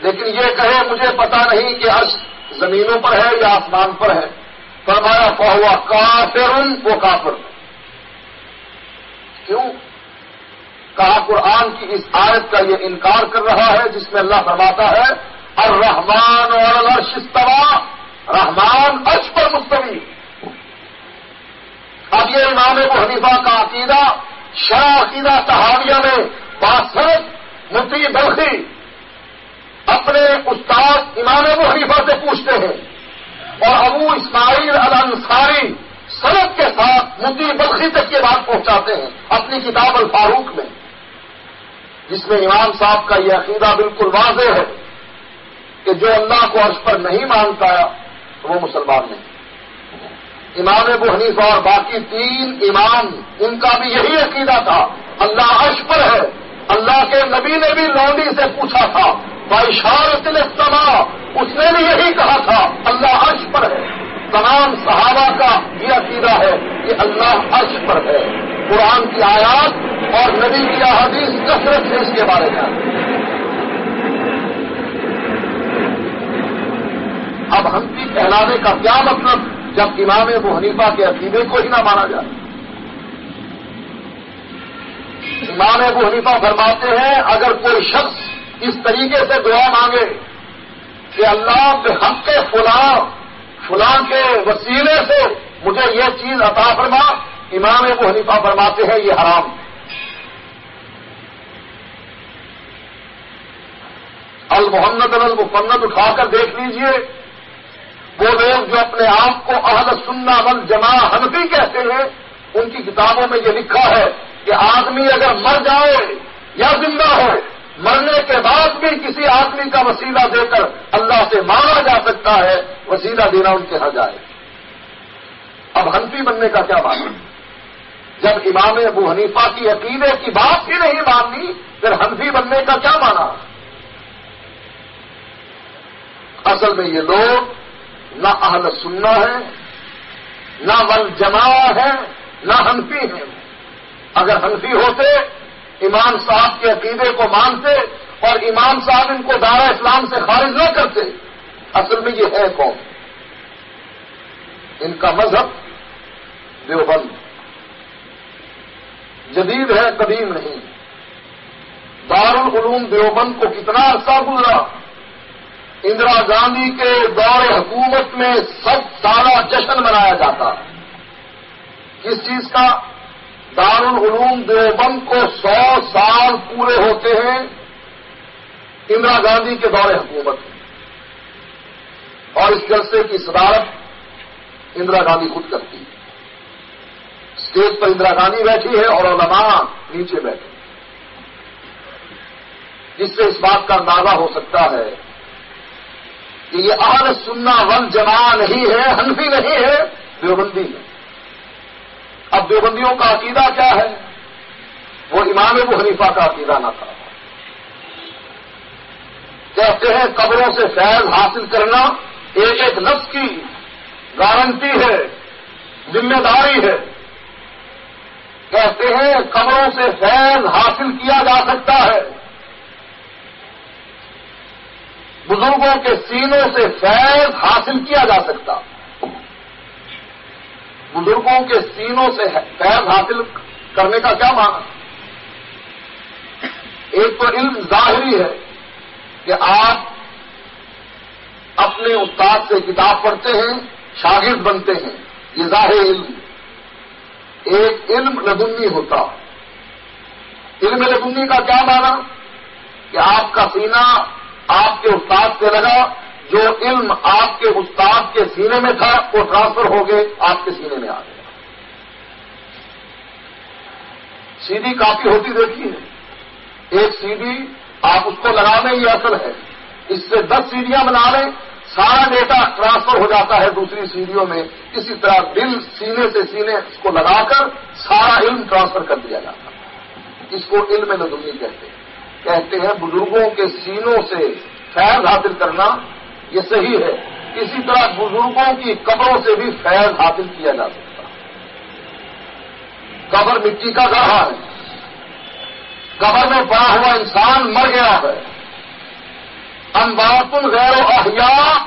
[SPEAKER 1] لیکن یہ کہے، مجھے پتا نہیں کہ عرش زمینوں پر ہے یا آسمان پر ہے۔ فرمایا فہوا کافر وہ کافر۔ کیوں؟ کہا قرآن کی اس آیت کا یہ انکار کر رہا ہے جس میں اللہ فرماتا ہے الرحمان اور عرش استوا رحمان عرش پر مستوی۔ اب یہ امام ابو حنیفہ کا عقیدہ شاہ عقیدہ صحابیہ میں باسرت مفتی بلخی اپنے استاد امام ابو حریفہ سے پوچھتے ہیں۔ اور ابو اسماعیل الانصاری سرد کے ساتھ مفتی بلخی تک یہ بات پہنچاتے ہیں، اپنی کتاب الفاروق میں۔ جس میں امام صاحب کا یہ عقیدہ بالکل واضح ہے کہ جو اللہ کو عرش پر نہیں مانتا وہ مسلمان نہیں۔ امام ابو حنیفہ اور باقی تین امام، ان کا بھی یہی عقیدہ تھا، اللہ عرش پر ہے، اللہ کے نبی نے بھی لونڈی سے پوچھا تھا باشارت السما اس نے بھی یہی کہا تھا، اللہ عرش پر ہے تمام صحابہ کا یہ عقیدہ ہے کہ اللہ عرش پر ہے۔ قرآن کی آیات اور نبی کی حدیث کثرت سے اس کے بارے میں۔ اب ہم کی کہلانے کا کیا مطلب جب امام ابو حنیفہ کے عقیدے کو ہی نہ مانا جائے؟ امام ابو حنیفہ فرماتے ہیں، اگر کوئی شخص اس طریقے سے دعا مانگے کہ اللہ کے حق کے فلاں فلاں کے وسیلے سے مجھے یہ چیز عطا فرما، امام ابو حنیفہ فرماتے ہیں، یہ حرام۔ المحمد المفنت اٹھا کر دیکھ لیجیے۔ وہ لوگ جو اپنے آپ کو اہل سننا ول جمع حنفی کہتے ہیں، ان کی کتابوں میں یہ لکھا ہے کہ آدمی اگر مر جائے یا زندہ ہو، مرنے کے بعد بھی کسی آدمی کا وسیلہ دے کر اللہ سے مانگا جا سکتا ہے وسیلہ دینا ان کے ہاں جائے۔ اب ہنفی بننے کا کیا مانا جب امام ابو حنیفہ کی عقیدے کی بات ہی نہیں ماننی، پھر ہنفی بننے کا کیا مانا اصل میں یہ لوگ نہ اہل سننا ہے، نہ ول جما ہے، نہ ہنفی ہیں۔ اگر ہنفی ہوتے، امام صاحب کے عقیدے کو مانتے اور امام صاحب ان کو دارا اسلام سے خارج نہ کرتے اصل میں یہ ہے کون ان کا مذہب دیوبند۔ جدید ہے، قدیم نہیں۔ دارالعلوم دیوبند کو کتنا عرصہ گزرا۔ اندرا گاندھی کے دور حکومت میں سب سارا جشن منایا جاتا۔ کس چیز کا؟ دارالعلوم دیوبند کو سو سال پورے ہوتے ہیں اندرا گاندھی کے دور حکومت۔ میں اور اس جلسے کی صدارت اندرا گاندھی خود کرتی ہے۔ اسٹیج پر اندرا گاندھی بیٹھی ہے اور علماء نیچے بیٹھے جس سے اس بات کا اندازہ ہو سکتا ہے کہ یہ آر سننا ون جمع نہیں ہے ہنفی نہیں ہے، دیوبندی ہے اب دیوبندیوں کا عقیدہ کیا ہے؟ وہ امام ابو حنیفہ کا عقیدہ نہ تھا۔ کہتے ہیں قبروں سے فیض حاصل کرنا ایک ایک نفس کی گارنٹی ہے، ذمہ داری ہے۔ کہتے ہیں، قبروں سے فیض حاصل کیا جا سکتا ہے۔ بزرگوں کے سینوں سے فیض حاصل کیا جا سکتا۔ بزرگوں کے سینوں سے فیض حاصل کرنے کا کیا مانا ایک تو علم ظاہری ہے کہ آپ اپنے استاد سے کتاب پڑھتے ہیں، شاگرد بنتے ہیں۔ یہ ظاہر علم۔ ایک علم لدنی ہوتا۔ علم لدنی کا کیا مانا کہ آپ کا سینہ آپ کے استاد سے لگا، جو علم آپ کے استاد کے سینے میں تھا، وہ ٹرانسفر ہو گئے، آپ کے سینے میں آ گیا سیدھی کافی ہوتی دیکھی ہے۔ ایک سیدھی آپ اس کو لگانے یہ اصل ہے۔ اس سے دس سیڑھیاں بنا لیں۔ سارا ڈیٹا ٹرانسفر ہو جاتا ہے دوسری سیڑھیوں میں۔ اسی طرح دل سینے سے سینے کو لگا کر سارا علم ٹرانسفر کر دیا جاتا ہے۔ اس کو علم ندنی کہتے ہیں۔ کہتے ہیں بزرگوں کے سینوں سے فیض حاصل کرنا یہ صحیح ہے۔ اسی طرح بزرگوں کی قبروں سے بھی فیض حاصل کیا جا سکتا قبر مٹی کا گڑھا ہے۔ قبر میں پڑا ہوا انسان مر گیا ہے۔ انبات غیر و احیاء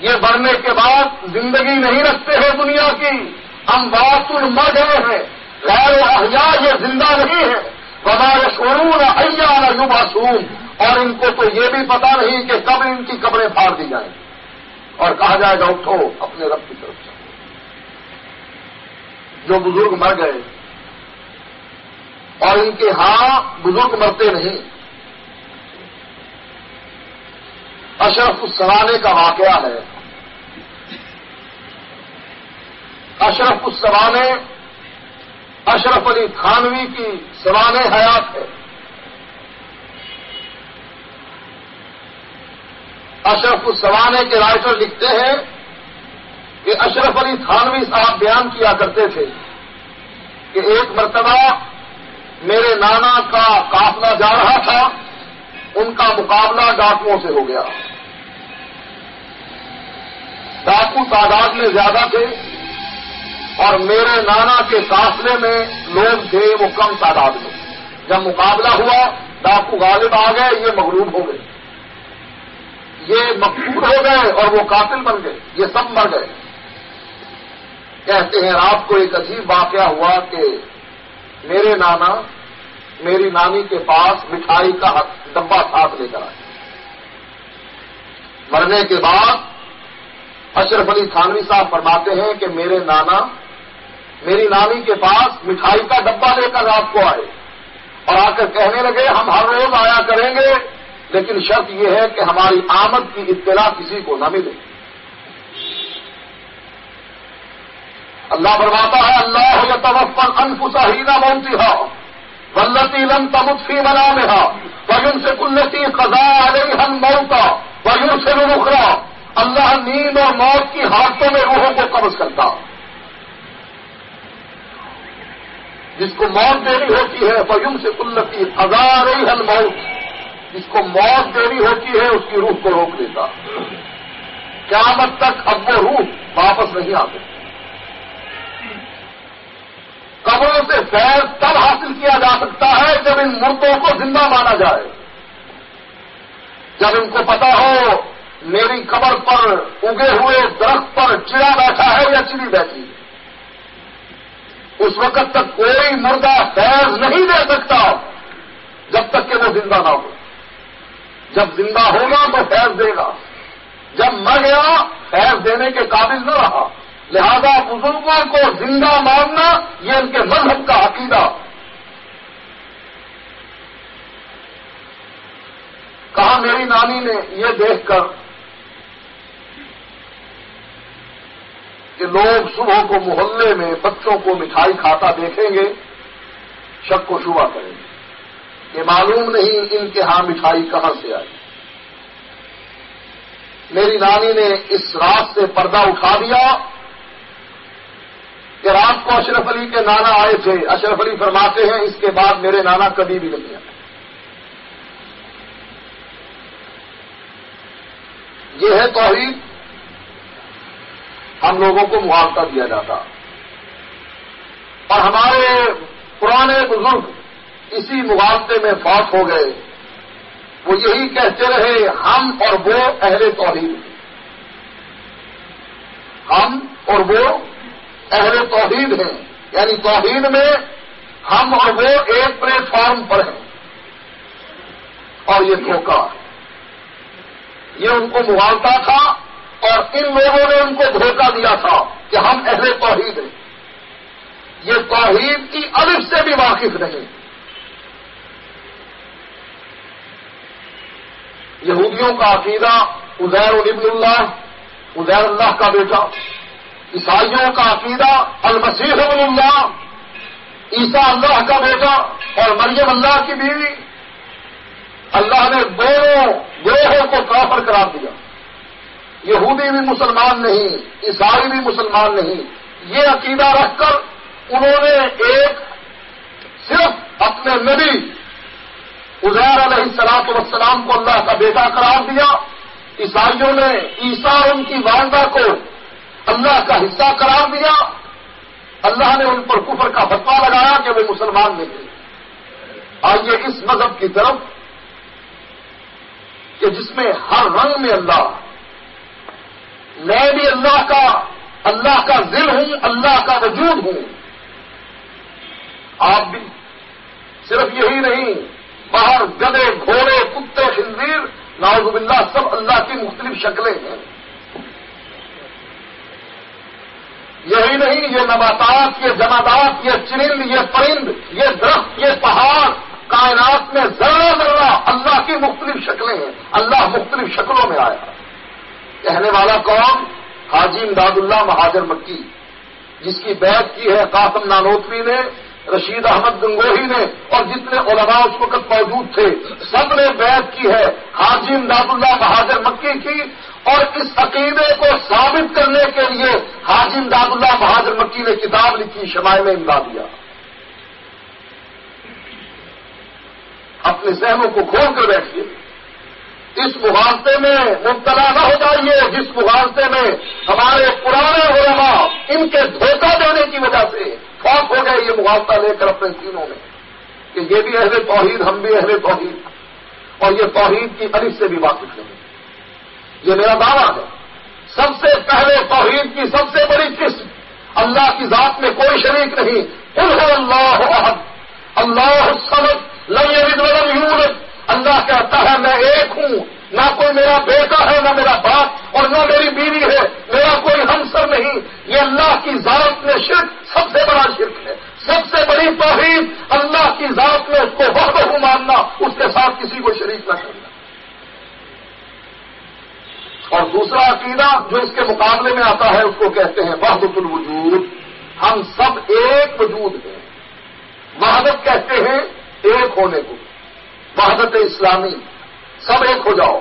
[SPEAKER 1] یہ بڑھنے کے بعد زندگی نہیں رکھتے ہیں دنیا کی۔ امبات مر گئے ہیں، غیر و احیاء یہ زندہ نہیں ہے۔ بغیر شرون ایا نہ معصوم اور ان کو تو یہ بھی پتا نہیں کہ کب ان کی قبریں پھاڑ دی جائیں۔ اور کہا جائے گا، اٹھو اپنے رب کی طرف سے جو بزرگ مر گئے، اور ان کے ہاں بزرگ مرتے نہیں۔ اشرف السوانے کا واقعہ ہے۔ اشرف السوانے اشرف علی تھانوی کی سوان حیات ہے۔ اشرف السوانے کے رائٹر لکھتے ہیں کہ اشرف علی تھانوی صاحب بیان کیا کرتے تھے کہ ایک مرتبہ میرے نانا کا قافلہ جا رہا تھا۔ ان کا مقابلہ ڈاکوؤں سے ہو گیا۔ ڈاکو تعداد میں زیادہ تھے اور میرے نانا کے قافلے میں لوگ تھے وہ کم تعداد میں۔ جب مقابلہ ہوا، ڈاکو غالب آ گئے، یہ مغلوب ہو گئے۔ یہ مقبول ہو گئے اور وہ قاتل بن گئے۔ یہ سب مر گئے۔ کہتے ہیں، رات کو ایک عجیب واقعہ ہوا کہ میرے نانا میری نانی کے پاس مٹھائی کا ڈبا ساتھ لے کر آئے مرنے کے بعد اشرف علی تھانوی صاحب فرماتے ہیں کہ میرے نانا، میری نانی کے پاس مٹھائی کا ڈبا لے کر رات کو آئے۔ اور آ کر کہنے لگے، ہم ہر روز آیا کریں گے، لیکن شرط یہ ہے کہ ہماری آمد کی اطلاع کسی کو نہ ملے۔ اللہ فرماتا ہے، اللہ یا توفن انفسا ہی نہ بولتی ہو ولتی لم تمفی بنا میں ویون سے کلتی خزا علیہ ہم موتا ویون سے رخرا اللہ نیند اور موت کی ہاتھوں میں روحوں کو قبض کرتا۔ جس کو موت دینی ہوتی ہے ویون سے کلتی خزا رہی ہل موت جس کو موت دینی ہوتی ہے، اس کی روح کو روک دیتا۔ قیامت تک اب وہ روح واپس نہیں آتے۔ قبروں سے فیض تب حاصل کیا جا سکتا ہے جب ان مردوں کو زندہ مانا جائے۔ جب ان کو پتا ہو میری قبر پر اگے ہوئے درخت پر چڑا بیٹھا ہے یا چڑی بیٹھی۔ اس وقت تک کوئی مردہ فیض نہیں دے سکتا جب تک کہ وہ زندہ نہ ہو۔ جب زندہ ہوگا تو فیض دے گا۔ جب مر گیا فیض دینے کے قابل نہ رہا۔ لہذا بزرگوں کو زندہ ماننا یہ ان کے مذہب کا عقیدہ۔ کہا میری نانی نے یہ دیکھ کر کہ لوگ صبح کو محلے میں بچوں کو مٹھائی کھاتا دیکھیں گے، شک کو شبہ کریں گے۔ یہ معلوم نہیں ان کے ہاں مٹھائی کہاں سے آئی۔ میری نانی نے اس رات سے پردہ اٹھا دیا۔ کہ رات کو اشرف علی کے نانا آئے تھے، اشرف علی فرماتے ہیں، اس کے بعد میرے نانا کبھی بھی نہیں آئے۔ یہ ہے توحید۔ ہم لوگوں کو معاوضہ دیا جاتا۔ اور ہمارے پرانے بزرگ اسی مغالطے میں فوت ہو گئے۔ وہ یہی کہتے رہے، ہم اور وہ اہل توحید۔ ہم اور وہ اہل توحید ہیں۔ یعنی توحید میں ہم اور وہ ایک پلیٹ فارم پر ہیں۔ اور یہ دھوکہ۔ یہ ان کو موالتا تھا اور ان لوگوں نے ان کو دھوکہ دیا تھا کہ ہم اہل توحید ہیں۔ یہ توحید کی الف سے بھی واقف نہیں۔ یہودیوں کا عقیدہ ازیر ابن اللہ ازیر اللہ کا بیٹا۔ عیسائیوں کا عقیدہ المسیح ابن اللہ عیسا اللہ کا بیٹا اور مریم اللہ کی بیوی، اللہ نے دونوں گروہوں کو کافر قرار دیا۔ یہودی بھی مسلمان نہیں، عیسائی بھی مسلمان نہیں۔ یہ عقیدہ رکھ کر انہوں نے ایک صرف اپنے نبی ازیر علیہ السلاط والسلام کو اللہ کا بیٹا قرار دیا۔ عیسائیوں نے عیسا ان کی والدہ کو اللہ کا حصہ قرار دیا۔ اللہ نے ان پر کفر کا فتوا لگایا کہ وہ مسلمان نہیں آئیے اس مذہب کی طرف کہ جس میں ہر رنگ میں اللہ۔ میں بھی اللہ کا اللہ کا دل ہوں، اللہ کا وجود ہوں۔ آپ بھی صرف یہی نہیں، باہر گدے، گھوڑے، کتے، خنزیر ناؤز باللہ، سب اللہ کی مختلف شکلیں ہیں۔ یہی نہیں، یہ نباتات، یہ جمادات، یہ چرند یہ پرند، یہ درخت، یہ پہاڑ، کائنات میں ذرا ذرا اللہ کی مختلف شکلیں ہیں۔ اللہ مختلف شکلوں میں آیا۔ کہنے والا کون؟ حاجی امداد اللہ مہاجر مکی، جس کی بیعت کی ہے قاسم نانوتری نے، رشید احمد گنگوہی نے، اور جتنے علماء اس وقت موجود تھے، سب نے بیعت کی ہے۔ حاجی امداد اللہ مہاجر مکی کی اور اس عقیدے کو ثابت کرنے کے لیے حاجی امداد اللہ بہادر مکی نے کتاب لکھی، شمائل میں اپنے ذہنوں کو کھول کر بیٹھیے۔ اس مغالطے میں مبتلا نہ ہو جائیے، جس مغالطے میں ہمارے پرانے علماء ان کے دھوکہ دینے کی وجہ سے فوت ہو گئے، یہ مغالطہ لے کر اپنے سینوں میں۔ کہ یہ بھی اہل توحید، ہم بھی اہل توحید۔ اور یہ توحید کی علی سے بھی واقف نہیں۔ یہ میرا دعویٰ ہے۔ سب سے پہلے توحید کی سب سے بڑی قسم۔ اللہ کی ذات میں کوئی شریک نہیں۔ انہیں اللہ اللہ سمجھ لم یلد ولم یولد۔ اللہ کہتا ہے، میں ایک ہوں۔ نہ کوئی میرا بیٹا ہے، نہ میرا باپ، اور نہ میری بیوی ہے۔ میرا کوئی ہمسر نہیں۔ یہ اللہ کی ذات میں شرک سب سے بڑا شرک ہے۔ سب سے بڑی توحید، اللہ کی ذات میں اس کو بہت ماننا، اس کے ساتھ کسی کو شریک نہ کرنا۔ اور دوسرا عقیدہ جو اس کے مقابلے میں آتا ہے، اس کو کہتے ہیں وحدت الوجود۔ ہم سب ایک وجود ہیں۔ وحدت کہتے ہیں ایک ہونے کو۔ وحدت اسلامی۔ سب ایک ہو جاؤ۔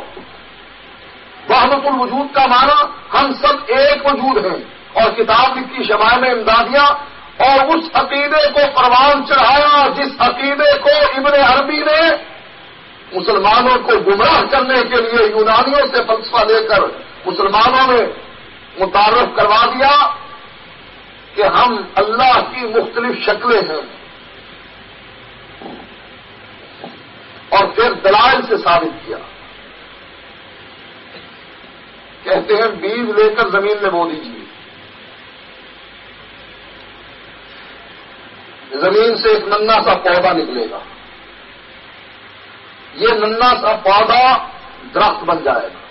[SPEAKER 1] وحدت الوجود کا معنی ہم سب ایک وجود ہیں۔ اور کتاب لکھی شمائل میں امدادیاں اور اس عقیدے کو پروان چڑھایا جس عقیدے کو ابن عربی نے مسلمانوں کو گمراہ کرنے کے لیے یونانیوں سے فلسفہ لے کر مسلمانوں میں متعارف کروا دیا کہ ہم اللہ کی مختلف شکلیں ہیں۔ اور پھر دلائل سے ثابت کیا۔ کہتے ہیں بیج لے کر زمین میں بو دیجیے زمین سے ایک ننا سا پودا نکلے گا۔ یہ ننا سا پودا درخت بن جائے گا۔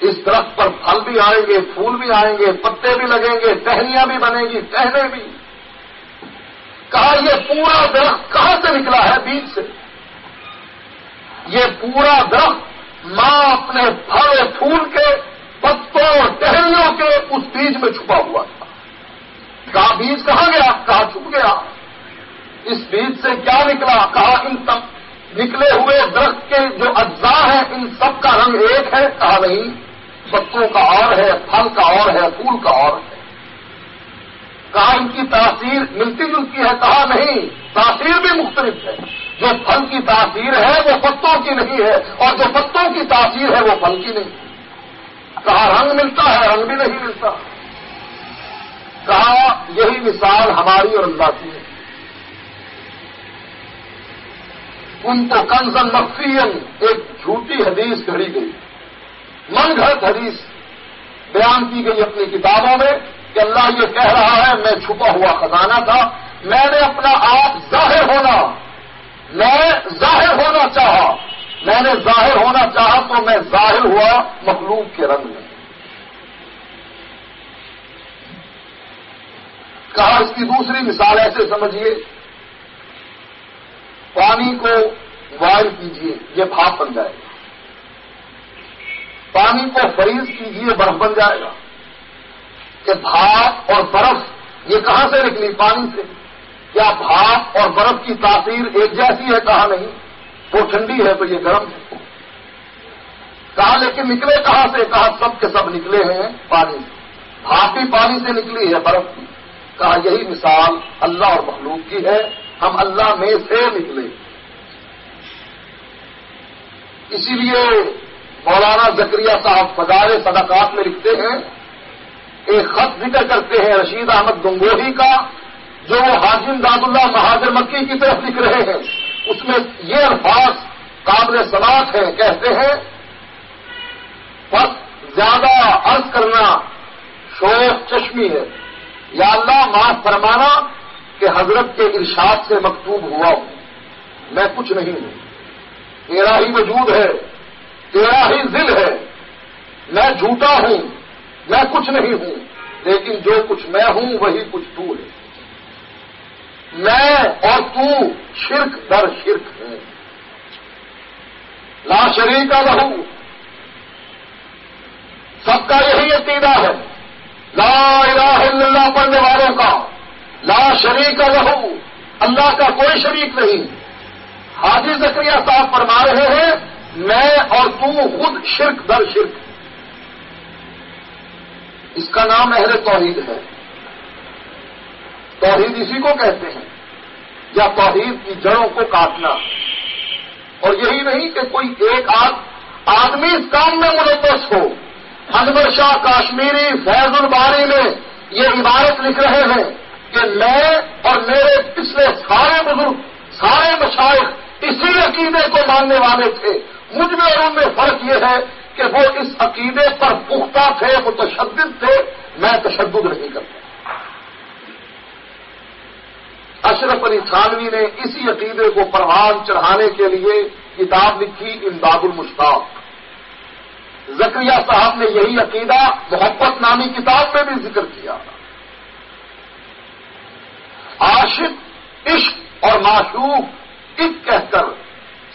[SPEAKER 1] اس درخت پر پھل بھی آئیں گے، پھول بھی آئیں گے، پتے بھی لگیں گے، ٹہنیاں بھی بنے گی، ٹہنے بھی۔ کہا یہ پورا درخت کہاں سے نکلا ہے بیج سے؟ یہ پورا درخت ماں اپنے پھل پھول کے، پتوں اور ٹہنیوں کے اس بیج میں چھپا ہوا تھا۔ کہا بیج کہاں گیا؟ کہا چھپ گیا۔ اس بیج سے کیا نکلا؟ کہا ان تک نکلے ہوئے درخت کے جو اجزاء ہیں، ان سب کا رنگ ایک ہے، کہا نہیں پتوں کا اور ہے، پھل کا اور ہے، پھول کا اور ہے۔ کہا ان کی تاثیر ملتی جلتی ہے، کہا نہیں، تاثیر بھی مختلف ہے۔ جو پھل کی تاثیر ہے، وہ پتوں کی نہیں ہے، اور جو پتوں کی تاثیر ہے، وہ پھل کی نہیں۔ کہا رنگ ملتا ہے، رنگ بھی نہیں ملتا۔ کہا یہی مثال ہماری اور اللہ کی ہے۔ ان کو کنزن مفین ایک جھوٹی حدیث گھڑی گئی۔ من گھڑت حدیث بیان کی گئی اپنی کتابوں میں کہ اللہ یہ کہہ رہا ہے، میں چھپا ہوا خزانہ تھا، میں نے اپنا آپ ظاہر ہونا، میں ظاہر ہونا چاہا۔ میں نے ظاہر ہونا چاہا تو میں ظاہر ہوا مخلوق کے رنگ میں۔ کہا اس کی دوسری مثال ایسے سمجھیے پانی کو بوائل کیجیے یہ بھاپ بن جائے گا۔ پانی کو فریز کیجیے برف بن جائے گا۔ کہ بھاپ اور برف، یہ کہاں سے نکلی؟ پانی سے۔ کیا بھاپ اور برف کی تاثیر ایک جیسی ہے کہا نہیں؟ وہ ٹھنڈی ہے تو یہ گرم ہے۔ کہا لیکن نکلے کہاں سے؟ کہا سب کے سب نکلے ہیں پانی بھاپ بھی پانی سے نکلی ہے، برف کی کہا یہی مثال اللہ اور مخلوق کی ہے۔ ہم اللہ میں سے نکلے۔ اسی لیے مولانا زکریہ صاحب فضائل صدقات میں لکھتے ہیں، ایک خط ذکر کرتے ہیں رشید احمد گنگوہی کا، جو وہ حاجم داد اللہ مہاجر مکی کی طرف لکھ رہے ہیں۔ اس میں یہ الفاظ قابل سماعت ہیں، کہتے ہیں بس زیادہ عرض کرنا شوق چشمی ہے۔ یا اللہ معاف فرمانا کہ حضرت کے ارشاد سے مکتوب ہوا ہوں۔ میں کچھ نہیں ہوں۔ تیرا ہی وجود ہے، تیرا ہی دل ہے۔ میں جھوٹا ہوں، میں کچھ نہیں ہوں، لیکن جو کچھ میں ہوں، وہی کچھ تو ہے۔ میں اور تو شرک در شرک ہے لا شریک کا لہو۔ سب کا یہی عقیدہ ہے۔ لا الہ الا اللہ پڑھنے والوں کا۔ لا شریک رہو اللہ کا کوئی شریک نہیں۔ حاجی زکریہ صاحب فرما رہے ہیں، میں اور تو خود شرک در شرک۔ اس کا نام اہل توحید ہے۔ توحید اسی کو کہتے ہیں، یا توحید کی جڑوں کو کاٹنا۔ اور یہی نہیں کہ کوئی ایک آدمی اس کام میں ملوث ہو۔ انور شاہ کاشمیری فیض الباری میں یہ عبارت لکھ رہے ہیں۔ کہ میں اور میرے پچھلے سارے بزرگ، سارے مشائق اسی عقیدے کو ماننے والے تھے۔ مجھ میں اور ان میں فرق یہ ہے کہ وہ اس عقیدے پر پختہ تھے وہ تشدد تھے۔ میں تشدد نہیں کرتا۔ اشرف علی تھانوی نے اسی عقیدے کو پروان چڑھانے کے لیے کتاب لکھی، امداد المشتاق۔ زکریہ صاحب نے یہی عقیدہ محبت نامی کتاب میں بھی ذکر کیا۔ عاشق، عشق اور معشوق ایک کہہ کر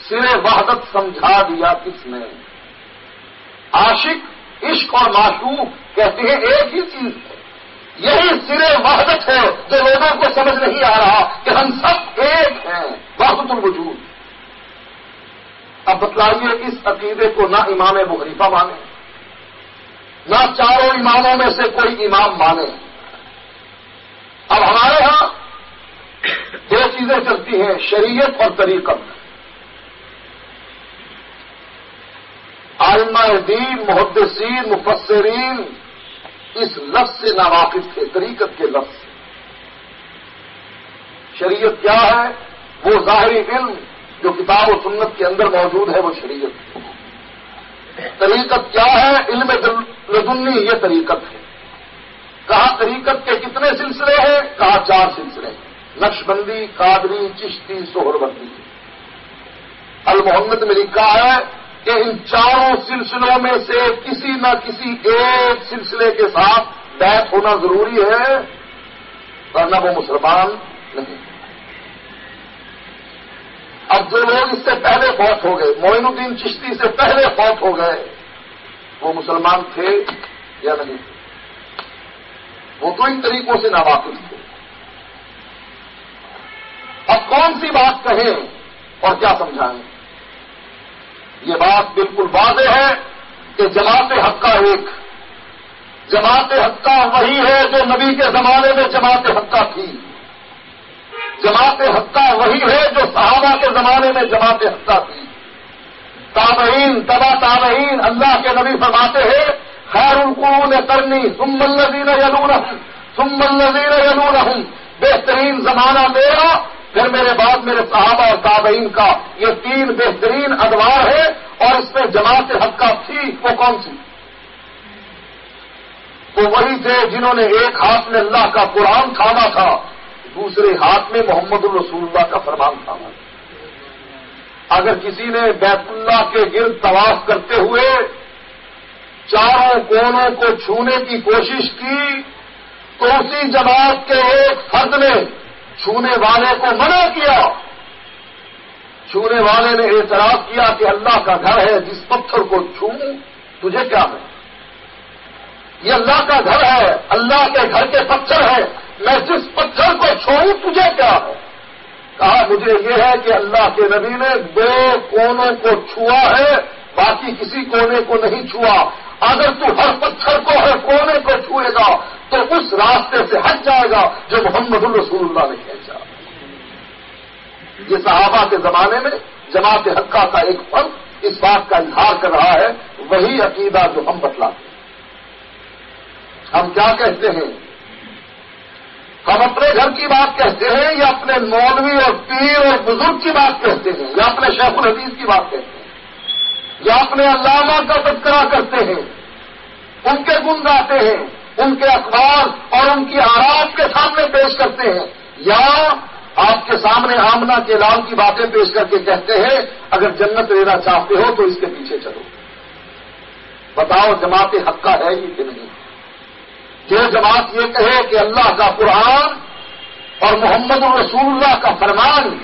[SPEAKER 1] سرے وحدت سمجھا دیا کس نے؟ عاشق، عشق اور معشوق کہتے ہیں ایک ہی چیز ہے۔ یہی سرے وحدت ہے جو لوگوں کو سمجھ نہیں آ رہا کہ ہم سب ایک ہیں۔ وحدت الوجود۔ اب بتلائیے اس عقیدے کو نہ امام حنیفہ مانے، نہ چاروں اماموں میں سے کوئی امام مانے۔ اب ہمارے ہاں دو چیزیں چلتی ہیں شریعت اور طریقت عالمہ دین، محدثین، مفسرین اس لفظ سے ناواقف تھے، طریقت کے لفظ سے۔ شریعت کیا ہے؟ وہ ظاہری علم جو کتاب و سنت کے اندر موجود ہے، وہ شریعت طریقت کیا ہے؟ علم لدنی، یہ طریقت ہے۔ کہا طریقت کے کتنے سلسلے ہیں؟ کہا چار سلسلے نقش بندی قادری، چشتی سہر بندی المحمد میں لکھا ہے کہ ان چاروں سلسلوں میں سے کسی نہ کسی ایک سلسلے کے ساتھ بیت ہونا ضروری ہے ورنہ وہ مسلمان نہیں۔ اب جو لوگ اس سے پہلے فوت ہو گئے، معین الدین چشتی سے پہلے فوت ہو گئے، وہ مسلمان تھے یا نہیں؟ وہ تو ان طریقوں سے ناواقف تھے۔ اب کون سی بات کہیں اور کیا سمجھائیں؟ یہ بات بالکل واضح ہے کہ جماعت حقہ ایک، جماعت حقہ وہی ہے جو نبی کے زمانے میں جماعت حقہ تھی۔ جماعت حقہ وہی ہے جو صحابہ کے زمانے میں جماعت حقہ تھی۔ تابعین، تبا تابعین، اللہ کے نبی فرماتے ہیں، خیر القرون کرنی سم الزین یلون سم الزین یلون بہترین زمانہ میرا پھر میرے بعد میرے صحابہ اور تابعین کا یہ تین بہترین ادوار ہے اور اس میں جماعت حقہ تھی وہ کون سی؟ وہ وہی تھے جنہوں نے ایک ہاتھ میں اللہ کا قرآن تھاما تھا، دوسرے ہاتھ میں محمد الرسول اللہ کا فرمان تھاما۔ تھا اگر کسی نے بیت اللہ کے گرد طواف کرتے ہوئے چاروں کونوں کو چھونے کی کوشش کی، تو اسی جماعت کے ایک فرد نے چھونے والے کو منع کیا۔ چھونے والے نے اعتراف کیا کہ اللہ کا گھر ہے، جس پتھر کو چھو تجھے کیا ہے؟ یہ اللہ کا گھر ہے، اللہ کے گھر کے پتھر ہے میں جس پتھر کو چھوڑوں تجھے کیا ہے؟ کہا، مجھے یہ ہے کہ اللہ کے نبی نے دو کونوں کو چھوا ہے، باقی کسی کونے کو نہیں چھوا۔ اگر تو ہر پتھر کو ہر کونے کو چھوئے گا، تو اس راستے سے ہٹ جائے گا جو محمد الرسول اللہ نے کھینچا۔ یہ صحابہ کے زمانے میں جماعت حقہ کا ایک فرق اس بات کا اظہار کر رہا ہے، وہی عقیدہ جو ہم بتلاتے ہیں۔ ہم کیا کہتے ہیں؟ ہم اپنے گھر کی بات کہتے ہیں یا اپنے مولوی اور پیر اور بزرگ کی بات کہتے ہیں یا اپنے شیخ الحدیث کی بات کہتے ہیں؟ یا اپنے علامہ کا تذکرہ کرتے ہیں، ان کے گن گاتے ہیں، ان کے اخبار اور ان کی آرات کے سامنے پیش کرتے ہیں۔ یا آپ کے سامنے آمنا کے لال کی باتیں پیش کر کے کہتے ہیں، اگر جنت لینا چاہتے ہو تو اس کے پیچھے چلو۔ بتاؤ جماعت حقہ ہے ہی کہ نہیں؟ جو جماعت یہ کہے کہ اللہ کا قرآن اور محمد الرسول اللہ کا فرمان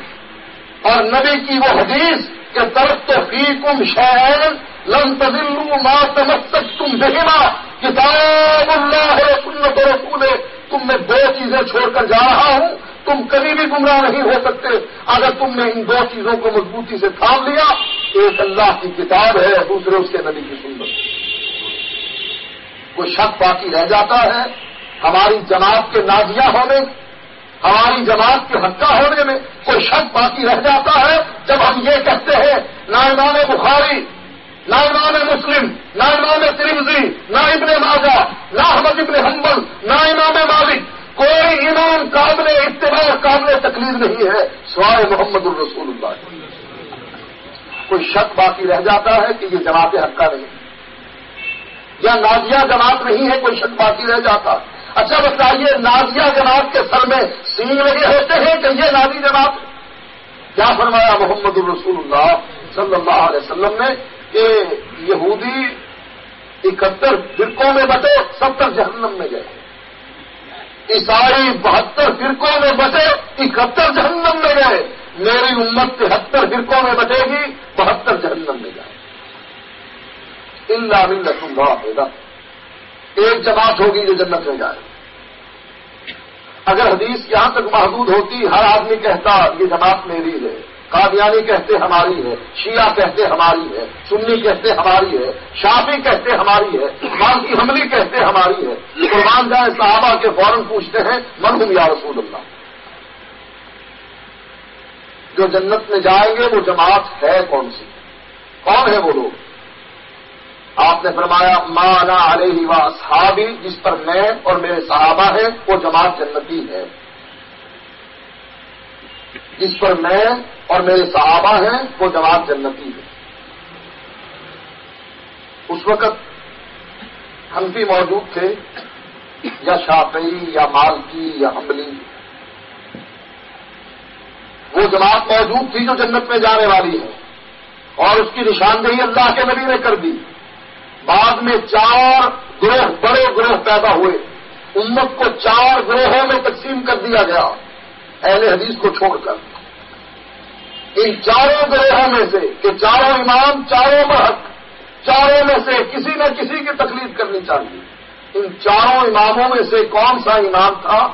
[SPEAKER 1] اور نبی کی وہ حدیث کہ طرف تو فی شہر لن تزلو ما تمسک تم دہما کتاب اللہ ہے سنت رسول تم میں دو چیزیں چھوڑ کر جا رہا ہوں، تم کبھی بھی گمراہ نہیں ہو سکتے۔ اگر تم نے ان دو چیزوں کو مضبوطی سے تھام لیا، ایک اللہ کی کتاب ہے، دوسرے اس کے نبی کی سنت۔ کوئی شک باقی رہ جاتا ہے، ہماری جماعت کے نازیہ ہونے ہماری جماعت کے حقہ ہونے میں کوئی شک باقی رہ جاتا ہے جب ہم یہ کہتے ہیں نا امام بخاری نا امام مسلم نا امام ترمزی نا ابن ماجا نا احمد ابن حنبل نا امام مالک۔ کوئی امام قابل اتباع، قابل تکلیف نہیں ہے سوائے محمد الرسول اللہ۔ کوئی شک باقی رہ جاتا ہے کہ یہ جماعت حقہ نہیں۔ یا نازیہ جماعت نہیں ہے، کوئی شک باقی رہ جاتا۔ اچھا بتائیے نازیہ جماعت کے سر میں سینگ لگے ہوتے ہیں کہ یہ نازی جماعت کیا فرمایا محمد الرسول اللہ صلی اللہ علیہ وسلم نے کہ یہودی اکہتر فرقوں میں بٹے، ستر جہنم میں گئے۔ عیسائی بہتر فرقوں میں بٹے، اکہتر جہنم میں گئے۔ میری امت تہتر فرقوں میں بٹے گی، بہتر جہنم میں جائے۔ اللہ مل ہوگا ایک جماعت ہوگی جو جنت میں جائے۔ اگر حدیث یہاں تک محدود ہوتی، ہر آدمی کہتا، یہ جماعت میری ہے۔ قادیانی کہتے، ہماری ہے۔ شیعہ کہتے، ہماری ہے۔ سنی کہتے، ہماری ہے۔ شافی کہتے، ہماری ہے۔ مالکی حملی کہتے، ہماری ہے۔ قربان جائے صحابہ کے فوراً پوچھتے ہیں مرحوم یا رسول اللہ؟ جو جنت میں جائیں گے، وہ جماعت ہے کون سی؟ کون ہے وہ لوگ؟ آپ نے فرمایا مانا علیہ و صحابی جس پر میں اور میرے صحابہ ہیں، وہ جماعت جنتی ہے۔ جس پر میں اور میرے صحابہ ہیں، وہ جماعت جنتی ہے۔ اس وقت ہنفی موجود تھے، یا شافعی، یا مالکی، یا حملی وہ جماعت موجود تھی جو جنت میں جانے والی ہے، اور اس کی نشاندہی اللہ کے نبی نے کر دی۔ بعد میں چار گروہ بڑے گروہ پیدا ہوئے۔ امت کو چار گروہوں میں تقسیم کر دیا گیا، اہل حدیث کو چھوڑ کر۔ ان چاروں گروہوں میں سے کہ چاروں امام، چاروں محق چاروں میں سے کسی نہ کسی کی تکلیف کرنی چاہیے۔ ان چاروں اماموں میں سے کون سا امام تھا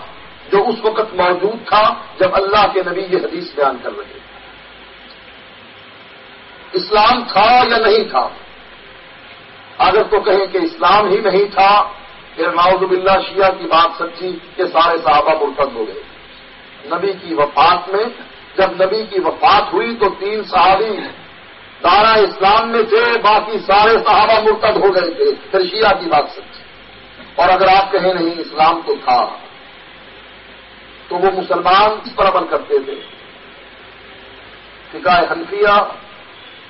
[SPEAKER 1] جو اس وقت موجود تھا جب اللہ کے نبی یہ حدیث بیان کر رہے اسلام تھا یا نہیں تھا؟ اگر تو کہیں کہ اسلام ہی نہیں تھا، پھر ناؤز باللہ شیعہ کی بات سچی کہ سارے صحابہ مرتد ہو گئے۔ نبی کی وفات میں، جب نبی کی وفات ہوئی تو تین صحابی دارا اسلام میں تھے، باقی سارے صحابہ مرتد ہو گئے تھے۔ پھر شیعہ کی بات سچی۔ اور اگر آپ کہیں نہیں، اسلام تو تھا۔ تو وہ مسلمان اس پر عمل کرتے تھے۔ فکا حنفیہ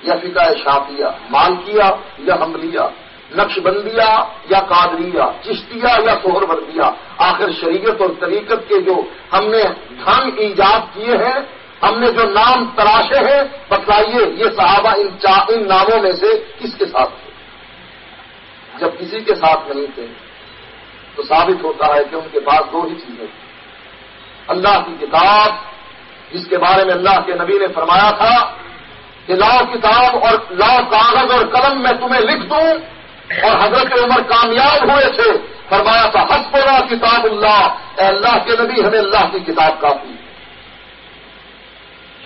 [SPEAKER 1] یا فکا شافیہ، مالکیہ یا حملیہ نقش بندیا یا قادریہ، چشتیہ یا سہر بندیا آخر شریعت اور طریقت کے جو ہم نے ڈھنگ ایجاد کیے ہیں، ہم نے جو نام تراشے ہیں، بتلائیے یہ صحابہ ان ان ناموں میں سے کس کے ساتھ تھے؟ جب کسی کے ساتھ نہیں تھے، تو ثابت ہوتا ہے کہ ان کے پاس دو ہی چیزیں اللہ کی کتاب، جس کے بارے میں اللہ کے نبی نے فرمایا تھا کہ لاؤ کتاب اور لاؤ کاغذ اور قلم میں تمہیں لکھ دوں اور حضرت عمر کامیاب ہوئے تھے، فرمایا تھا ہسپورا کتاب اللہ، اے اللہ کے نبی، ہمیں اللہ کی کتاب کافی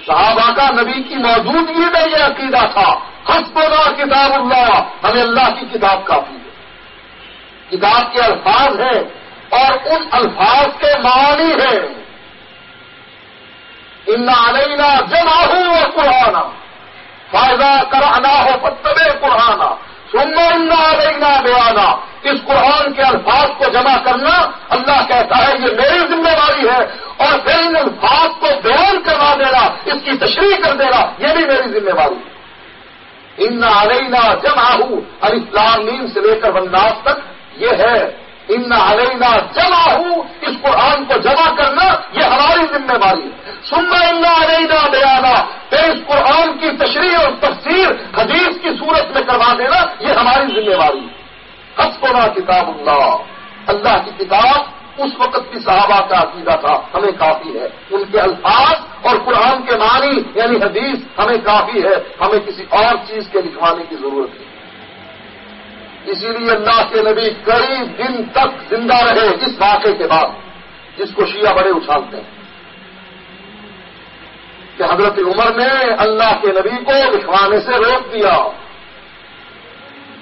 [SPEAKER 1] صحابہ کا نبی کی موجودگی میں یہ عقیدہ تھا ہسپورا کتاب اللہ، ہمیں اللہ کی کتاب کافی ہے۔ کتاب کے الفاظ ہیں اور ان الفاظ کے معنی ہیں۔ ان علینا جمع ہو قرآن فائدہ کرانا ہو پتب قرآن سننا ان بیانا۔ اس قرآن کے الفاظ کو جمع کرنا اللہ کہتا ہے یہ میری ذمہ داری ہے۔ اور پھر ان الفاظ کو بیان کروا دینا، اس کی تشریح کر دینا، یہ بھی میری ذمہ داری ہے۔ ان علینا جمع ہوں الاسلام سے لے کر بنداز تک یہ ہے۔ ان علینا جمع ہوں اس قرآن کو جمع کرنا یہ ہماری ذمہ داری ہے۔ سننا ان علینا بیانا، پھر اس قرآن کی تشریح اور تفسیر حدیث کی صورت میں کروا دینا، یہ ہماری ذمہ داری ہے۔ حسپنا کتاب اللہ۔ اللہ کی کتاب اس وقت کی صحابہ کا عقیدہ تھا، ہمیں کافی ہے۔ ان کے الفاظ اور قرآن کے معنی یعنی حدیث، ہمیں کافی ہے۔ ہمیں کسی اور چیز کے لکھوانے کی ضرورت نہیں۔ اسی لیے اللہ کے نبی کئی دن تک زندہ رہے اس واقعے کے بعد، جس کو شیعہ بڑے اچھالتے ہیں۔ کہ حضرت عمر نے اللہ کے نبی کو لکھوانے سے روک دیا۔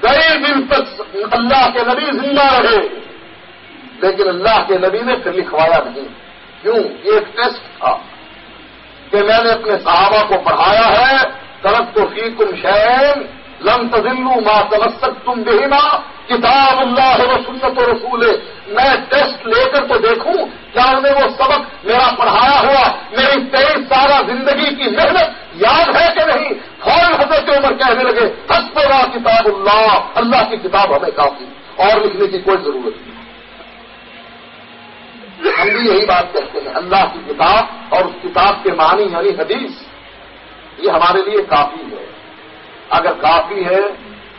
[SPEAKER 1] کئی دن تک اللہ کے نبی زندہ رہے، لیکن اللہ کے نبی نے پھر لکھوایا نہیں۔ کیوں؟ یہ ایک ٹیسٹ تھا کہ میں نے اپنے صحابہ کو پڑھایا ہے طرف تو فی کم شین لم تزلو ما تمسک تم بہینا کتاب اللہ و سنت و رسول میں ٹیسٹ لے کر تو دیکھوں. کیا انہیں وہ سبق میرا پڑھایا ہوا. میری تیئیس سالہ زندگی کی محنت. یاد ہے کہ نہیں؟ فوراً حضرت عمر کہنے لگے؟ ہسپورا کتاب اللہ. اللہ کی کتاب ہمیں کافی. اور لکھنے کی کوئی ضرورت نہیں. ہم بھی یہی بات کہتے ہیں. اللہ کی کتاب اور اس کتاب کے معنی یعنی حدیث. یہ ہمارے لیے کافی ہے. اگر کافی ہے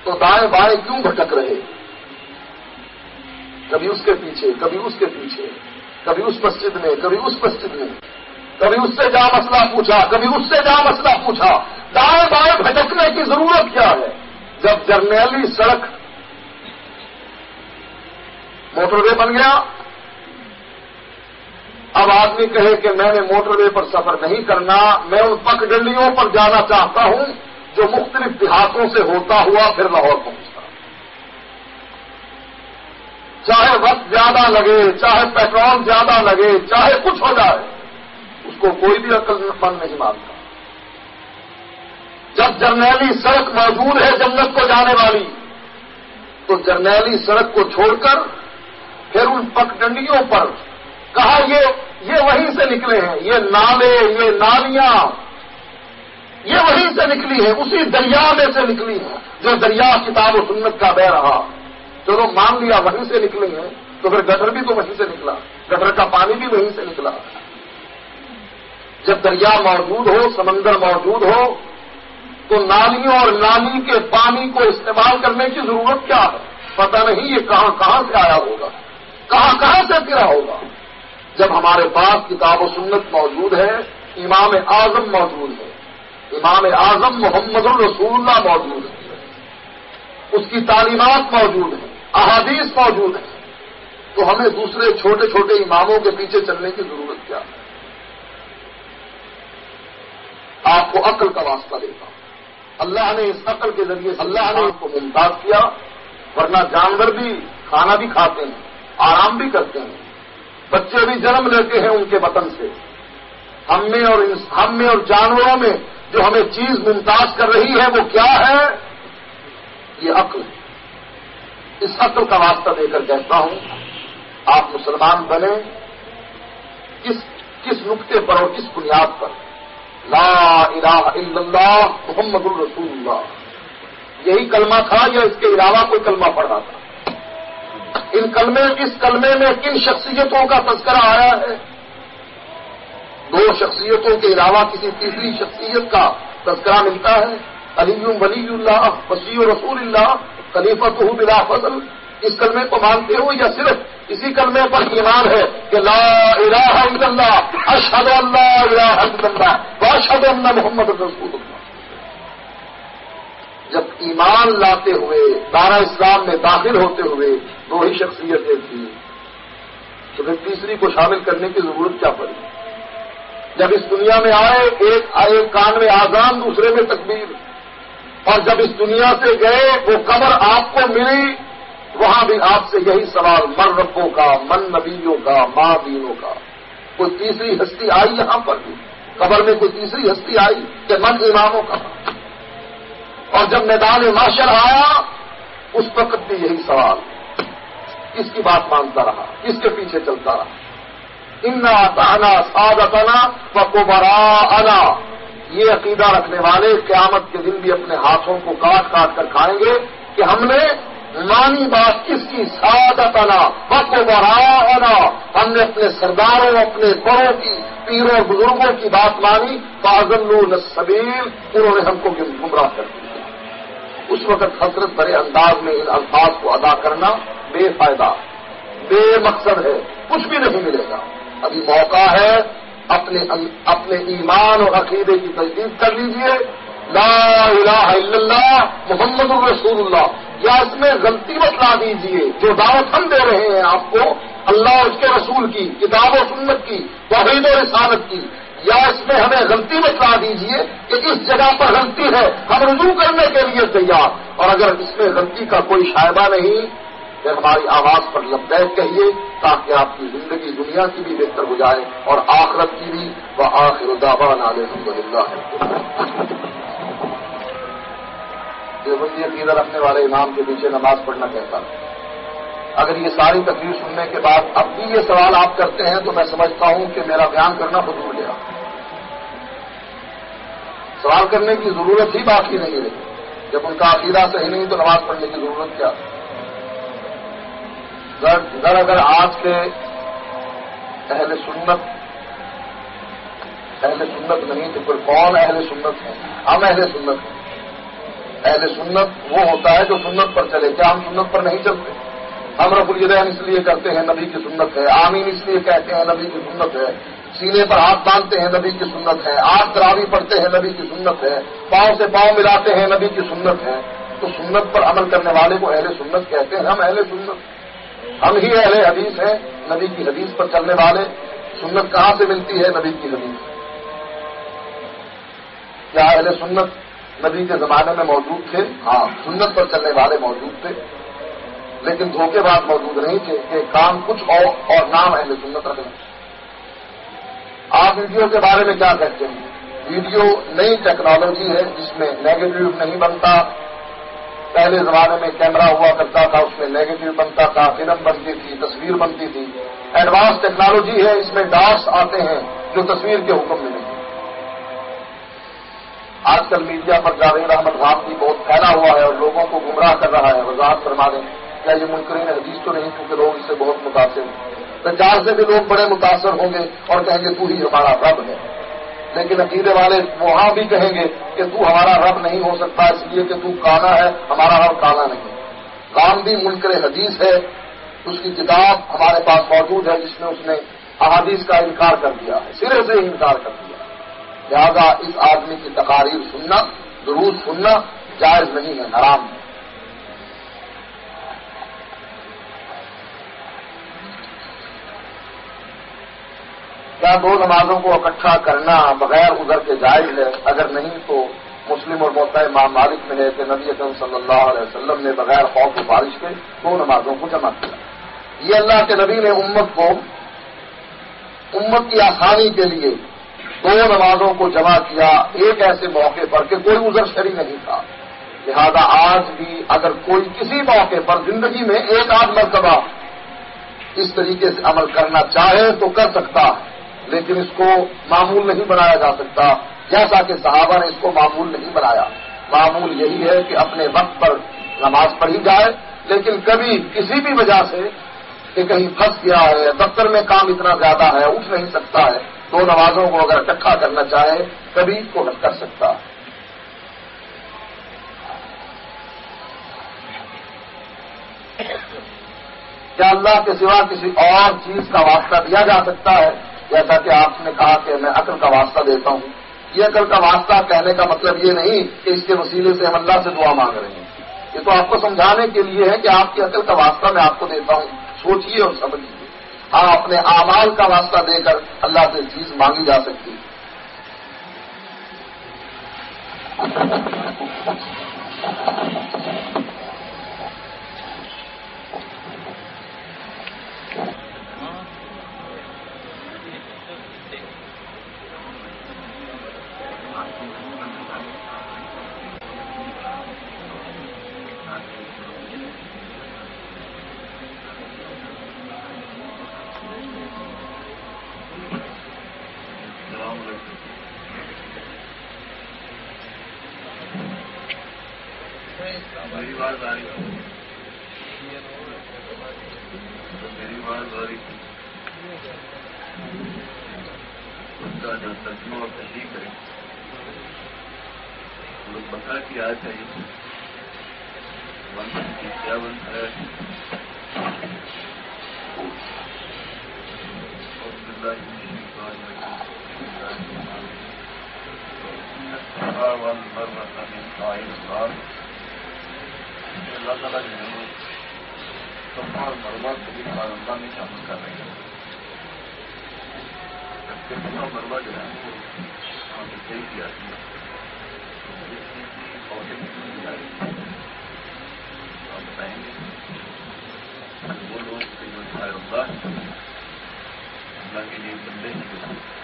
[SPEAKER 1] تو دائیں بائیں کیوں بھٹک رہے؟ کبھی اس کے پیچھے، کبھی اس کے پیچھے، کبھی اس مسجد میں، کبھی اس مسجد میں، کبھی اس سے جا مسئلہ پوچھا، کبھی اس سے جا مسئلہ پوچھا۔ دائیں بائیں بھٹکنے کی ضرورت کیا ہے؟ جب جرنیلی سڑک موٹر وے بن گیا، اب آدمی کہے کہ میں نے موٹر وے پر سفر نہیں کرنا، میں ان پک ڈنڈیوں پر جانا چاہتا ہوں جو مختلف دیہاتوں سے ہوتا ہوا پھر لاہور پہنچتا۔ چاہے وقت زیادہ لگے، چاہے پیٹرول زیادہ لگے، چاہے کچھ ہو جائے، اس کو کوئی بھی عقل مند نہیں مانتا۔ جب جرنیلی سڑک موجود ہے جنت کو جانے والی، تو جرنیلی سڑک کو چھوڑ کر پھر ان پک ڈنڈیوں پر کہا، یہ یہ وہیں سے نکلے ہیں، یہ نالے، یہ نالیاں یہ وہیں سے نکلی ہے، اسی دریا میں سے نکلی ہے، جو دریا، کتاب و سنت کا بہ رہا۔ چلو مان لیا وہیں سے نکلی ہیں، تو پھر گٹر بھی تو وہیں سے نکلا گٹر کا پانی بھی وہیں سے نکلا۔ جب دریا موجود ہو، سمندر موجود ہو، تو نالیوں اور نالی کے پانی کو استعمال کرنے کی ضرورت کیا ہے؟ پتہ نہیں یہ کہاں کہاں سے آیا ہوگا۔ کہاں کہاں سے پھرا ہوگا؟ جب ہمارے پاس کتاب و سنت موجود ہے، امام اعظم موجود ہے امام اعظم محمد الرسول اللہ موجود ہے اس کی تعلیمات موجود ہیں احادیث موجود ہیں۔ تو ہمیں دوسرے چھوٹے چھوٹے اماموں کے پیچھے چلنے کی ضرورت کیا؟ ہے آپ کو عقل کا واسطہ دیتا ہوں۔ اللہ نے اس عقل کے ذریعے اللہ نے اس کو ممتاز کیا ورنہ جانور بھی کھانا بھی کھاتے ہیں آرام بھی کرتے ہیں۔ بچے بھی جنم لیتے ہیں ان کے وطن سے۔ ہم میں اور ہم میں اور جانوروں میں جو ہمیں چیز ممتاز کر رہی ہے وہ کیا ہے؟ یہ عقل ہے۔ اس عقل کا واسطہ دے کر کہتا ہوں۔ آپ مسلمان بنے کس کس نقطے پر اور کس بنیاد پر؟ لا الہ الا اللہ محمد الرسول اللہ۔ یہی کلمہ تھا یا اس کے علاوہ کوئی کلمہ پڑھا تھا؟ ان کلمے، اس کلمے میں کن شخصیتوں کا تذکرہ آیا ہے؟ دو شخصیتوں کے علاوہ کسی تیسری شخصیت کا تذکرہ ملتا ہے۔ علی ولی اللہ وسیع رسول اللہ خلیفت بلا فضل۔ اس کلمے کو مانتے ہو یا صرف اسی کلمے پر ایمان ہے کہ لا الہ الا اللہ، اشہد اللہ الہ الا اللہ، واشہد اللہ محمد رسول اللہ۔ جب ایمان لاتے ہوئے، دارا اسلام میں داخل ہوتے ہوئے دو ہی شخصیتیں تھیں، تو پھر تیسری کو شامل کرنے کی ضرورت کیا پڑی؟ جب اس دنیا میں آئے، ایک آئے کان میں آزان دوسرے میں تکبیر۔ اور جب اس دنیا سے گئے، وہ قبر آپ کو ملی، وہاں بھی آپ سے یہی سوال من ربوں کا، من نبیوں کا ماں دینوں کا۔ کوئی تیسری ہستی آئی یہاں پر بھی؟ قبر میں کوئی تیسری ہستی آئی کہ من اماموں کا؟ اور جب میدان معاشر آیا، اس وقت بھی یہی سوال۔ کس کی بات مانتا رہا؟ کس کے پیچھے چلتا رہا؟ انا تانا سادتنا و کوبرا انا یہ عقیدہ رکھنے والے قیامت کے دن بھی اپنے ہاتھوں کو کاٹ کاٹ کر کھائیں گے کہ ہم نے مانی بات کس کی سادتنا و کوبرا انا ہم نے اپنے سرداروں، اپنے بڑوں کی، پیروں، بزرگوں کی بات مانی۔ فاضل الصبیر انہوں نے ہم کو گمراہ کر دیا۔ اس وقت حضرت بڑے انداز میں ان الفاظ کو ادا کرنا بے فائدہ، بے مقصد ہے، کچھ بھی نہیں ملے گا۔ ابھی موقع ہے، اپنے اپنے ایمان اور عقیدے کی تجدید کر لیجیے۔ لا الہ الا اللہ، محمد الرسول اللہ۔ یا اس میں غلطی بتلا دیجیے۔ جو دعوت ہم دے رہے ہیں آپ کو، اللہ اور اس کے رسول کی، کتاب و سنت کی، توحید و رسالت کی۔ یا اس میں ہمیں غلطی بتلا دیجیے کہ اس جگہ پر غلطی ہے۔ ہم رجوع کرنے کے لیے تیار۔ اور اگر اس میں غلطی کا کوئی شائبہ نہیں پھر ہماری آواز پر لبیک کہیے تاکہ آپ کی زندگی دنیا کی بھی بہتر ہو جائے اور آخرت کی بھی وہ آخر الدابان الحمد للہ دیوبندی عقیدہ رکھنے والے امام کے پیچھے نماز پڑھنا کہتا اگر یہ ساری تقریر سننے کے بعد اب بھی یہ سوال آپ کرتے ہیں تو میں سمجھتا ہوں کہ میرا بیان کرنا فضول گیا۔ سوال کرنے کی ضرورت ہی باقی نہیں رہی۔ جب ان کا عقیدہ صحیح نہیں تو نماز پڑھنے کی ضرورت کیا؟ اگر اگر آج کے اہل سنت اہل سنت نہیں، تو پھر کون اہل سنت ہے ہم اہل سنت ہیں۔ اہل سنت وہ ہوتا ہے جو سنت پر چلے، کیا ہم سنت پر نہیں چلتے؟ ہم رف الدین اس لیے کرتے ہیں نبی کی سنت ہے، آمین اس لیے کہتے ہیں نبی کی سنت ہے۔ سینے پر ہاتھ باندھتے ہیں نبی کی سنت ہے آگ تراوی پڑھتے ہیں نبی کی سنت ہے، پاؤں سے پاؤں ملاتے ہیں نبی کی سنت ہے۔ تو سنت پر عمل کرنے والے کو اہل سنت کہتے ہیں، ہم اہل سنت ہم ہی اہل حدیث ہیں، نبی کی حدیث پر چلنے والے۔ سنت کہاں سے ملتی ہے نبی کی حدیث؟ کیا اہل سنت نبی کے زمانے میں موجود تھے؟ ہاں سنت پر چلنے والے موجود تھے۔ لیکن دھوکے بعد موجود نہیں تھے کہ کام کچھ اور اور نام اہل سنت رکھنا آپ ویڈیو کے بارے میں کیا کہتے ہیں؟ ویڈیو نئی ٹیکنالوجی ہے جس میں نیگیٹو نہیں بنتا۔ پہلے زمانے میں کیمرہ ہوا کرتا تھا، اس میں نیگیٹو بنتا تھا فلم بنتی تھی، تصویر بنتی تھی۔ ایڈوانس ٹیکنالوجی ہے، اس میں ڈاٹس آتے ہیں جو تصویر کے حکم میں نہیں۔ آج کل میڈیا پر جاوید احمد خان بھی بہت پھیلا ہوا ہے اور لوگوں کو گمراہ کر رہا ہے۔ وضاحت فرما دیں، کیا یہ منکرین حدیث تو نہیں؟ کیونکہ لوگ اس سے بہت متاثر ہیں۔ چار سے بھی لوگ بڑے متاثر ہوں گے اور کہیں گے تو ہی ہمارا رب ہے۔ لیکن عقیدے والے وہاں بھی کہیں گے کہ تو ہمارا رب نہیں ہو سکتا، اس لیے کہ تو کانا ہے، ہمارا رب کانا نہیں رام بھی منکر حدیث ہے، اس کی کتاب ہمارے پاس موجود ہے، جس میں اس نے احادیث کا انکار کر دیا ہے، سرے سے انکار کر دیا لہذا اس آدمی کی تقاریر سننا ضرور سننا جائز نہیں ہے حرام ہے۔ کیا دو نمازوں کو اکٹھا کرنا بغیر ادھر کے جائز ہے۔ اگر نہیں تو مسلم اور موتا امام مالک میں ہے کہ نبی اکرم صلی اللہ علیہ وسلم نے بغیر خوف و بارش کے دو نمازوں کو جمع کیا۔ یہ اللہ کے نبی نے امت کو، امت کی آسانی کے لیے دو نمازوں کو جمع کیا ایک ایسے موقع پر کہ کوئی ازر شری نہیں تھا۔ لہذا آج بھی اگر کوئی کسی موقع پر زندگی میں ایک آدھ مرتبہ اس طریقے سے عمل کرنا چاہے تو کر سکتا۔ لیکن اس کو معمول نہیں بنایا جا سکتا، جیسا کہ صحابہ نے اس کو معمول نہیں بنایا۔ معمول یہی ہے کہ اپنے وقت پر نماز پڑھی جائے، لیکن کبھی کسی بھی وجہ سے کہ کہیں پھنس گیا ہے، دفتر میں کام اتنا زیادہ ہے، اٹھ نہیں سکتا ہے، دو نمازوں کو اگر اکٹھا کرنا چاہے، کبھی کو کر سکتا۔ کیا اللہ کے سوا کسی اور چیز کا واسطہ دیا جا سکتا ہے؟ جیسا کہ آپ نے کہا کہ میں عقل کا واسطہ دیتا ہوں۔ یہ عقل کا واسطہ کہنے کا مطلب یہ نہیں کہ اس کے وسیلے سے ہم اللہ سے دعا مانگ رہے ہیں۔ یہ تو آپ کو سمجھانے کے لیے ہے کہ آپ کی عقل کا واسطہ میں آپ کو دیتا ہوں۔ سوچیے اور سمجھیے ہاں اپنے اعمال کا واسطہ دے کر اللہ سے چیز مانگی جا سکتی اللہ تعالیٰ جو ہے سفا اور مربع سبھی اللہ میں شامل کر رہے ہیں جبکہ سفا مربع جو ہے ہم نے صحیح کیا آپ بتائیں گے وہ لوگ جو اللہ اللہ کے لیے بندے ہیں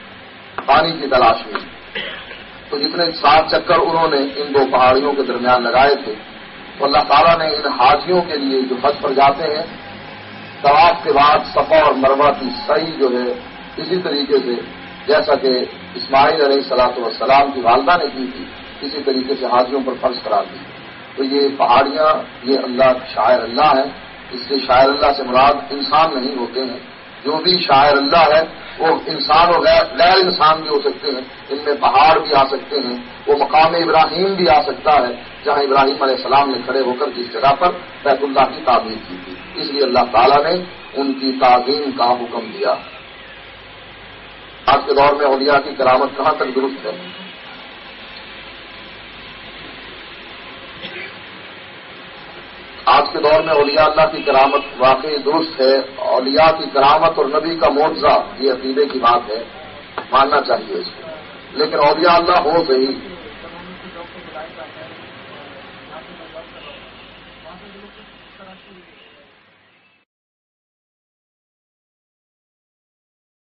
[SPEAKER 1] پانی کی تلاش میں تو جتنے سات چکر انہوں نے ان دو پہاڑیوں کے درمیان لگائے تھے، تو اللہ تعالیٰ نے ان حاجیوں کے لیے جو حج پر جاتے ہیں، طواف کے بعد صفا اور مروا کی صحیح جو ہے، اسی طریقے سے جیسا کہ اسماعیل علیہ سلاۃ والسلام کی والدہ نے کی تھی، اسی طریقے سے حاجیوں پر فرض کرا دی۔ تو یہ پہاڑیاں، یہ اللہ شاعر اللہ ہے اس سے شاعر اللہ سے مراد انسان نہیں ہوتے ہیں۔ جو بھی شاعر اللہ ہے، وہ انسان و غیر انسان بھی ہو سکتے ہیں، ان میں پہاڑ بھی آ سکتے ہیں، وہ مقام ابراہیم بھی آ سکتا ہے، جہاں ابراہیم علیہ السلام نے کھڑے ہو کر جس جگہ پر بیت اللہ کی تعمیر کی تھی۔ اس لیے اللہ تعالیٰ نے ان کی تعظیم کا حکم دیا۔ آج کے دور میں اولیاء کی کرامت کہاں تک درست ہے؟ آج کے دور میں اولیاء اللہ کی کرامت واقعی درست ہے۔ اولیاء کی کرامت اور نبی کا معاوضہ یہ عقیدے کی بات ہے۔ ماننا چاہیے اس کو۔ لیکن اولیاء اللہ ہو صحیح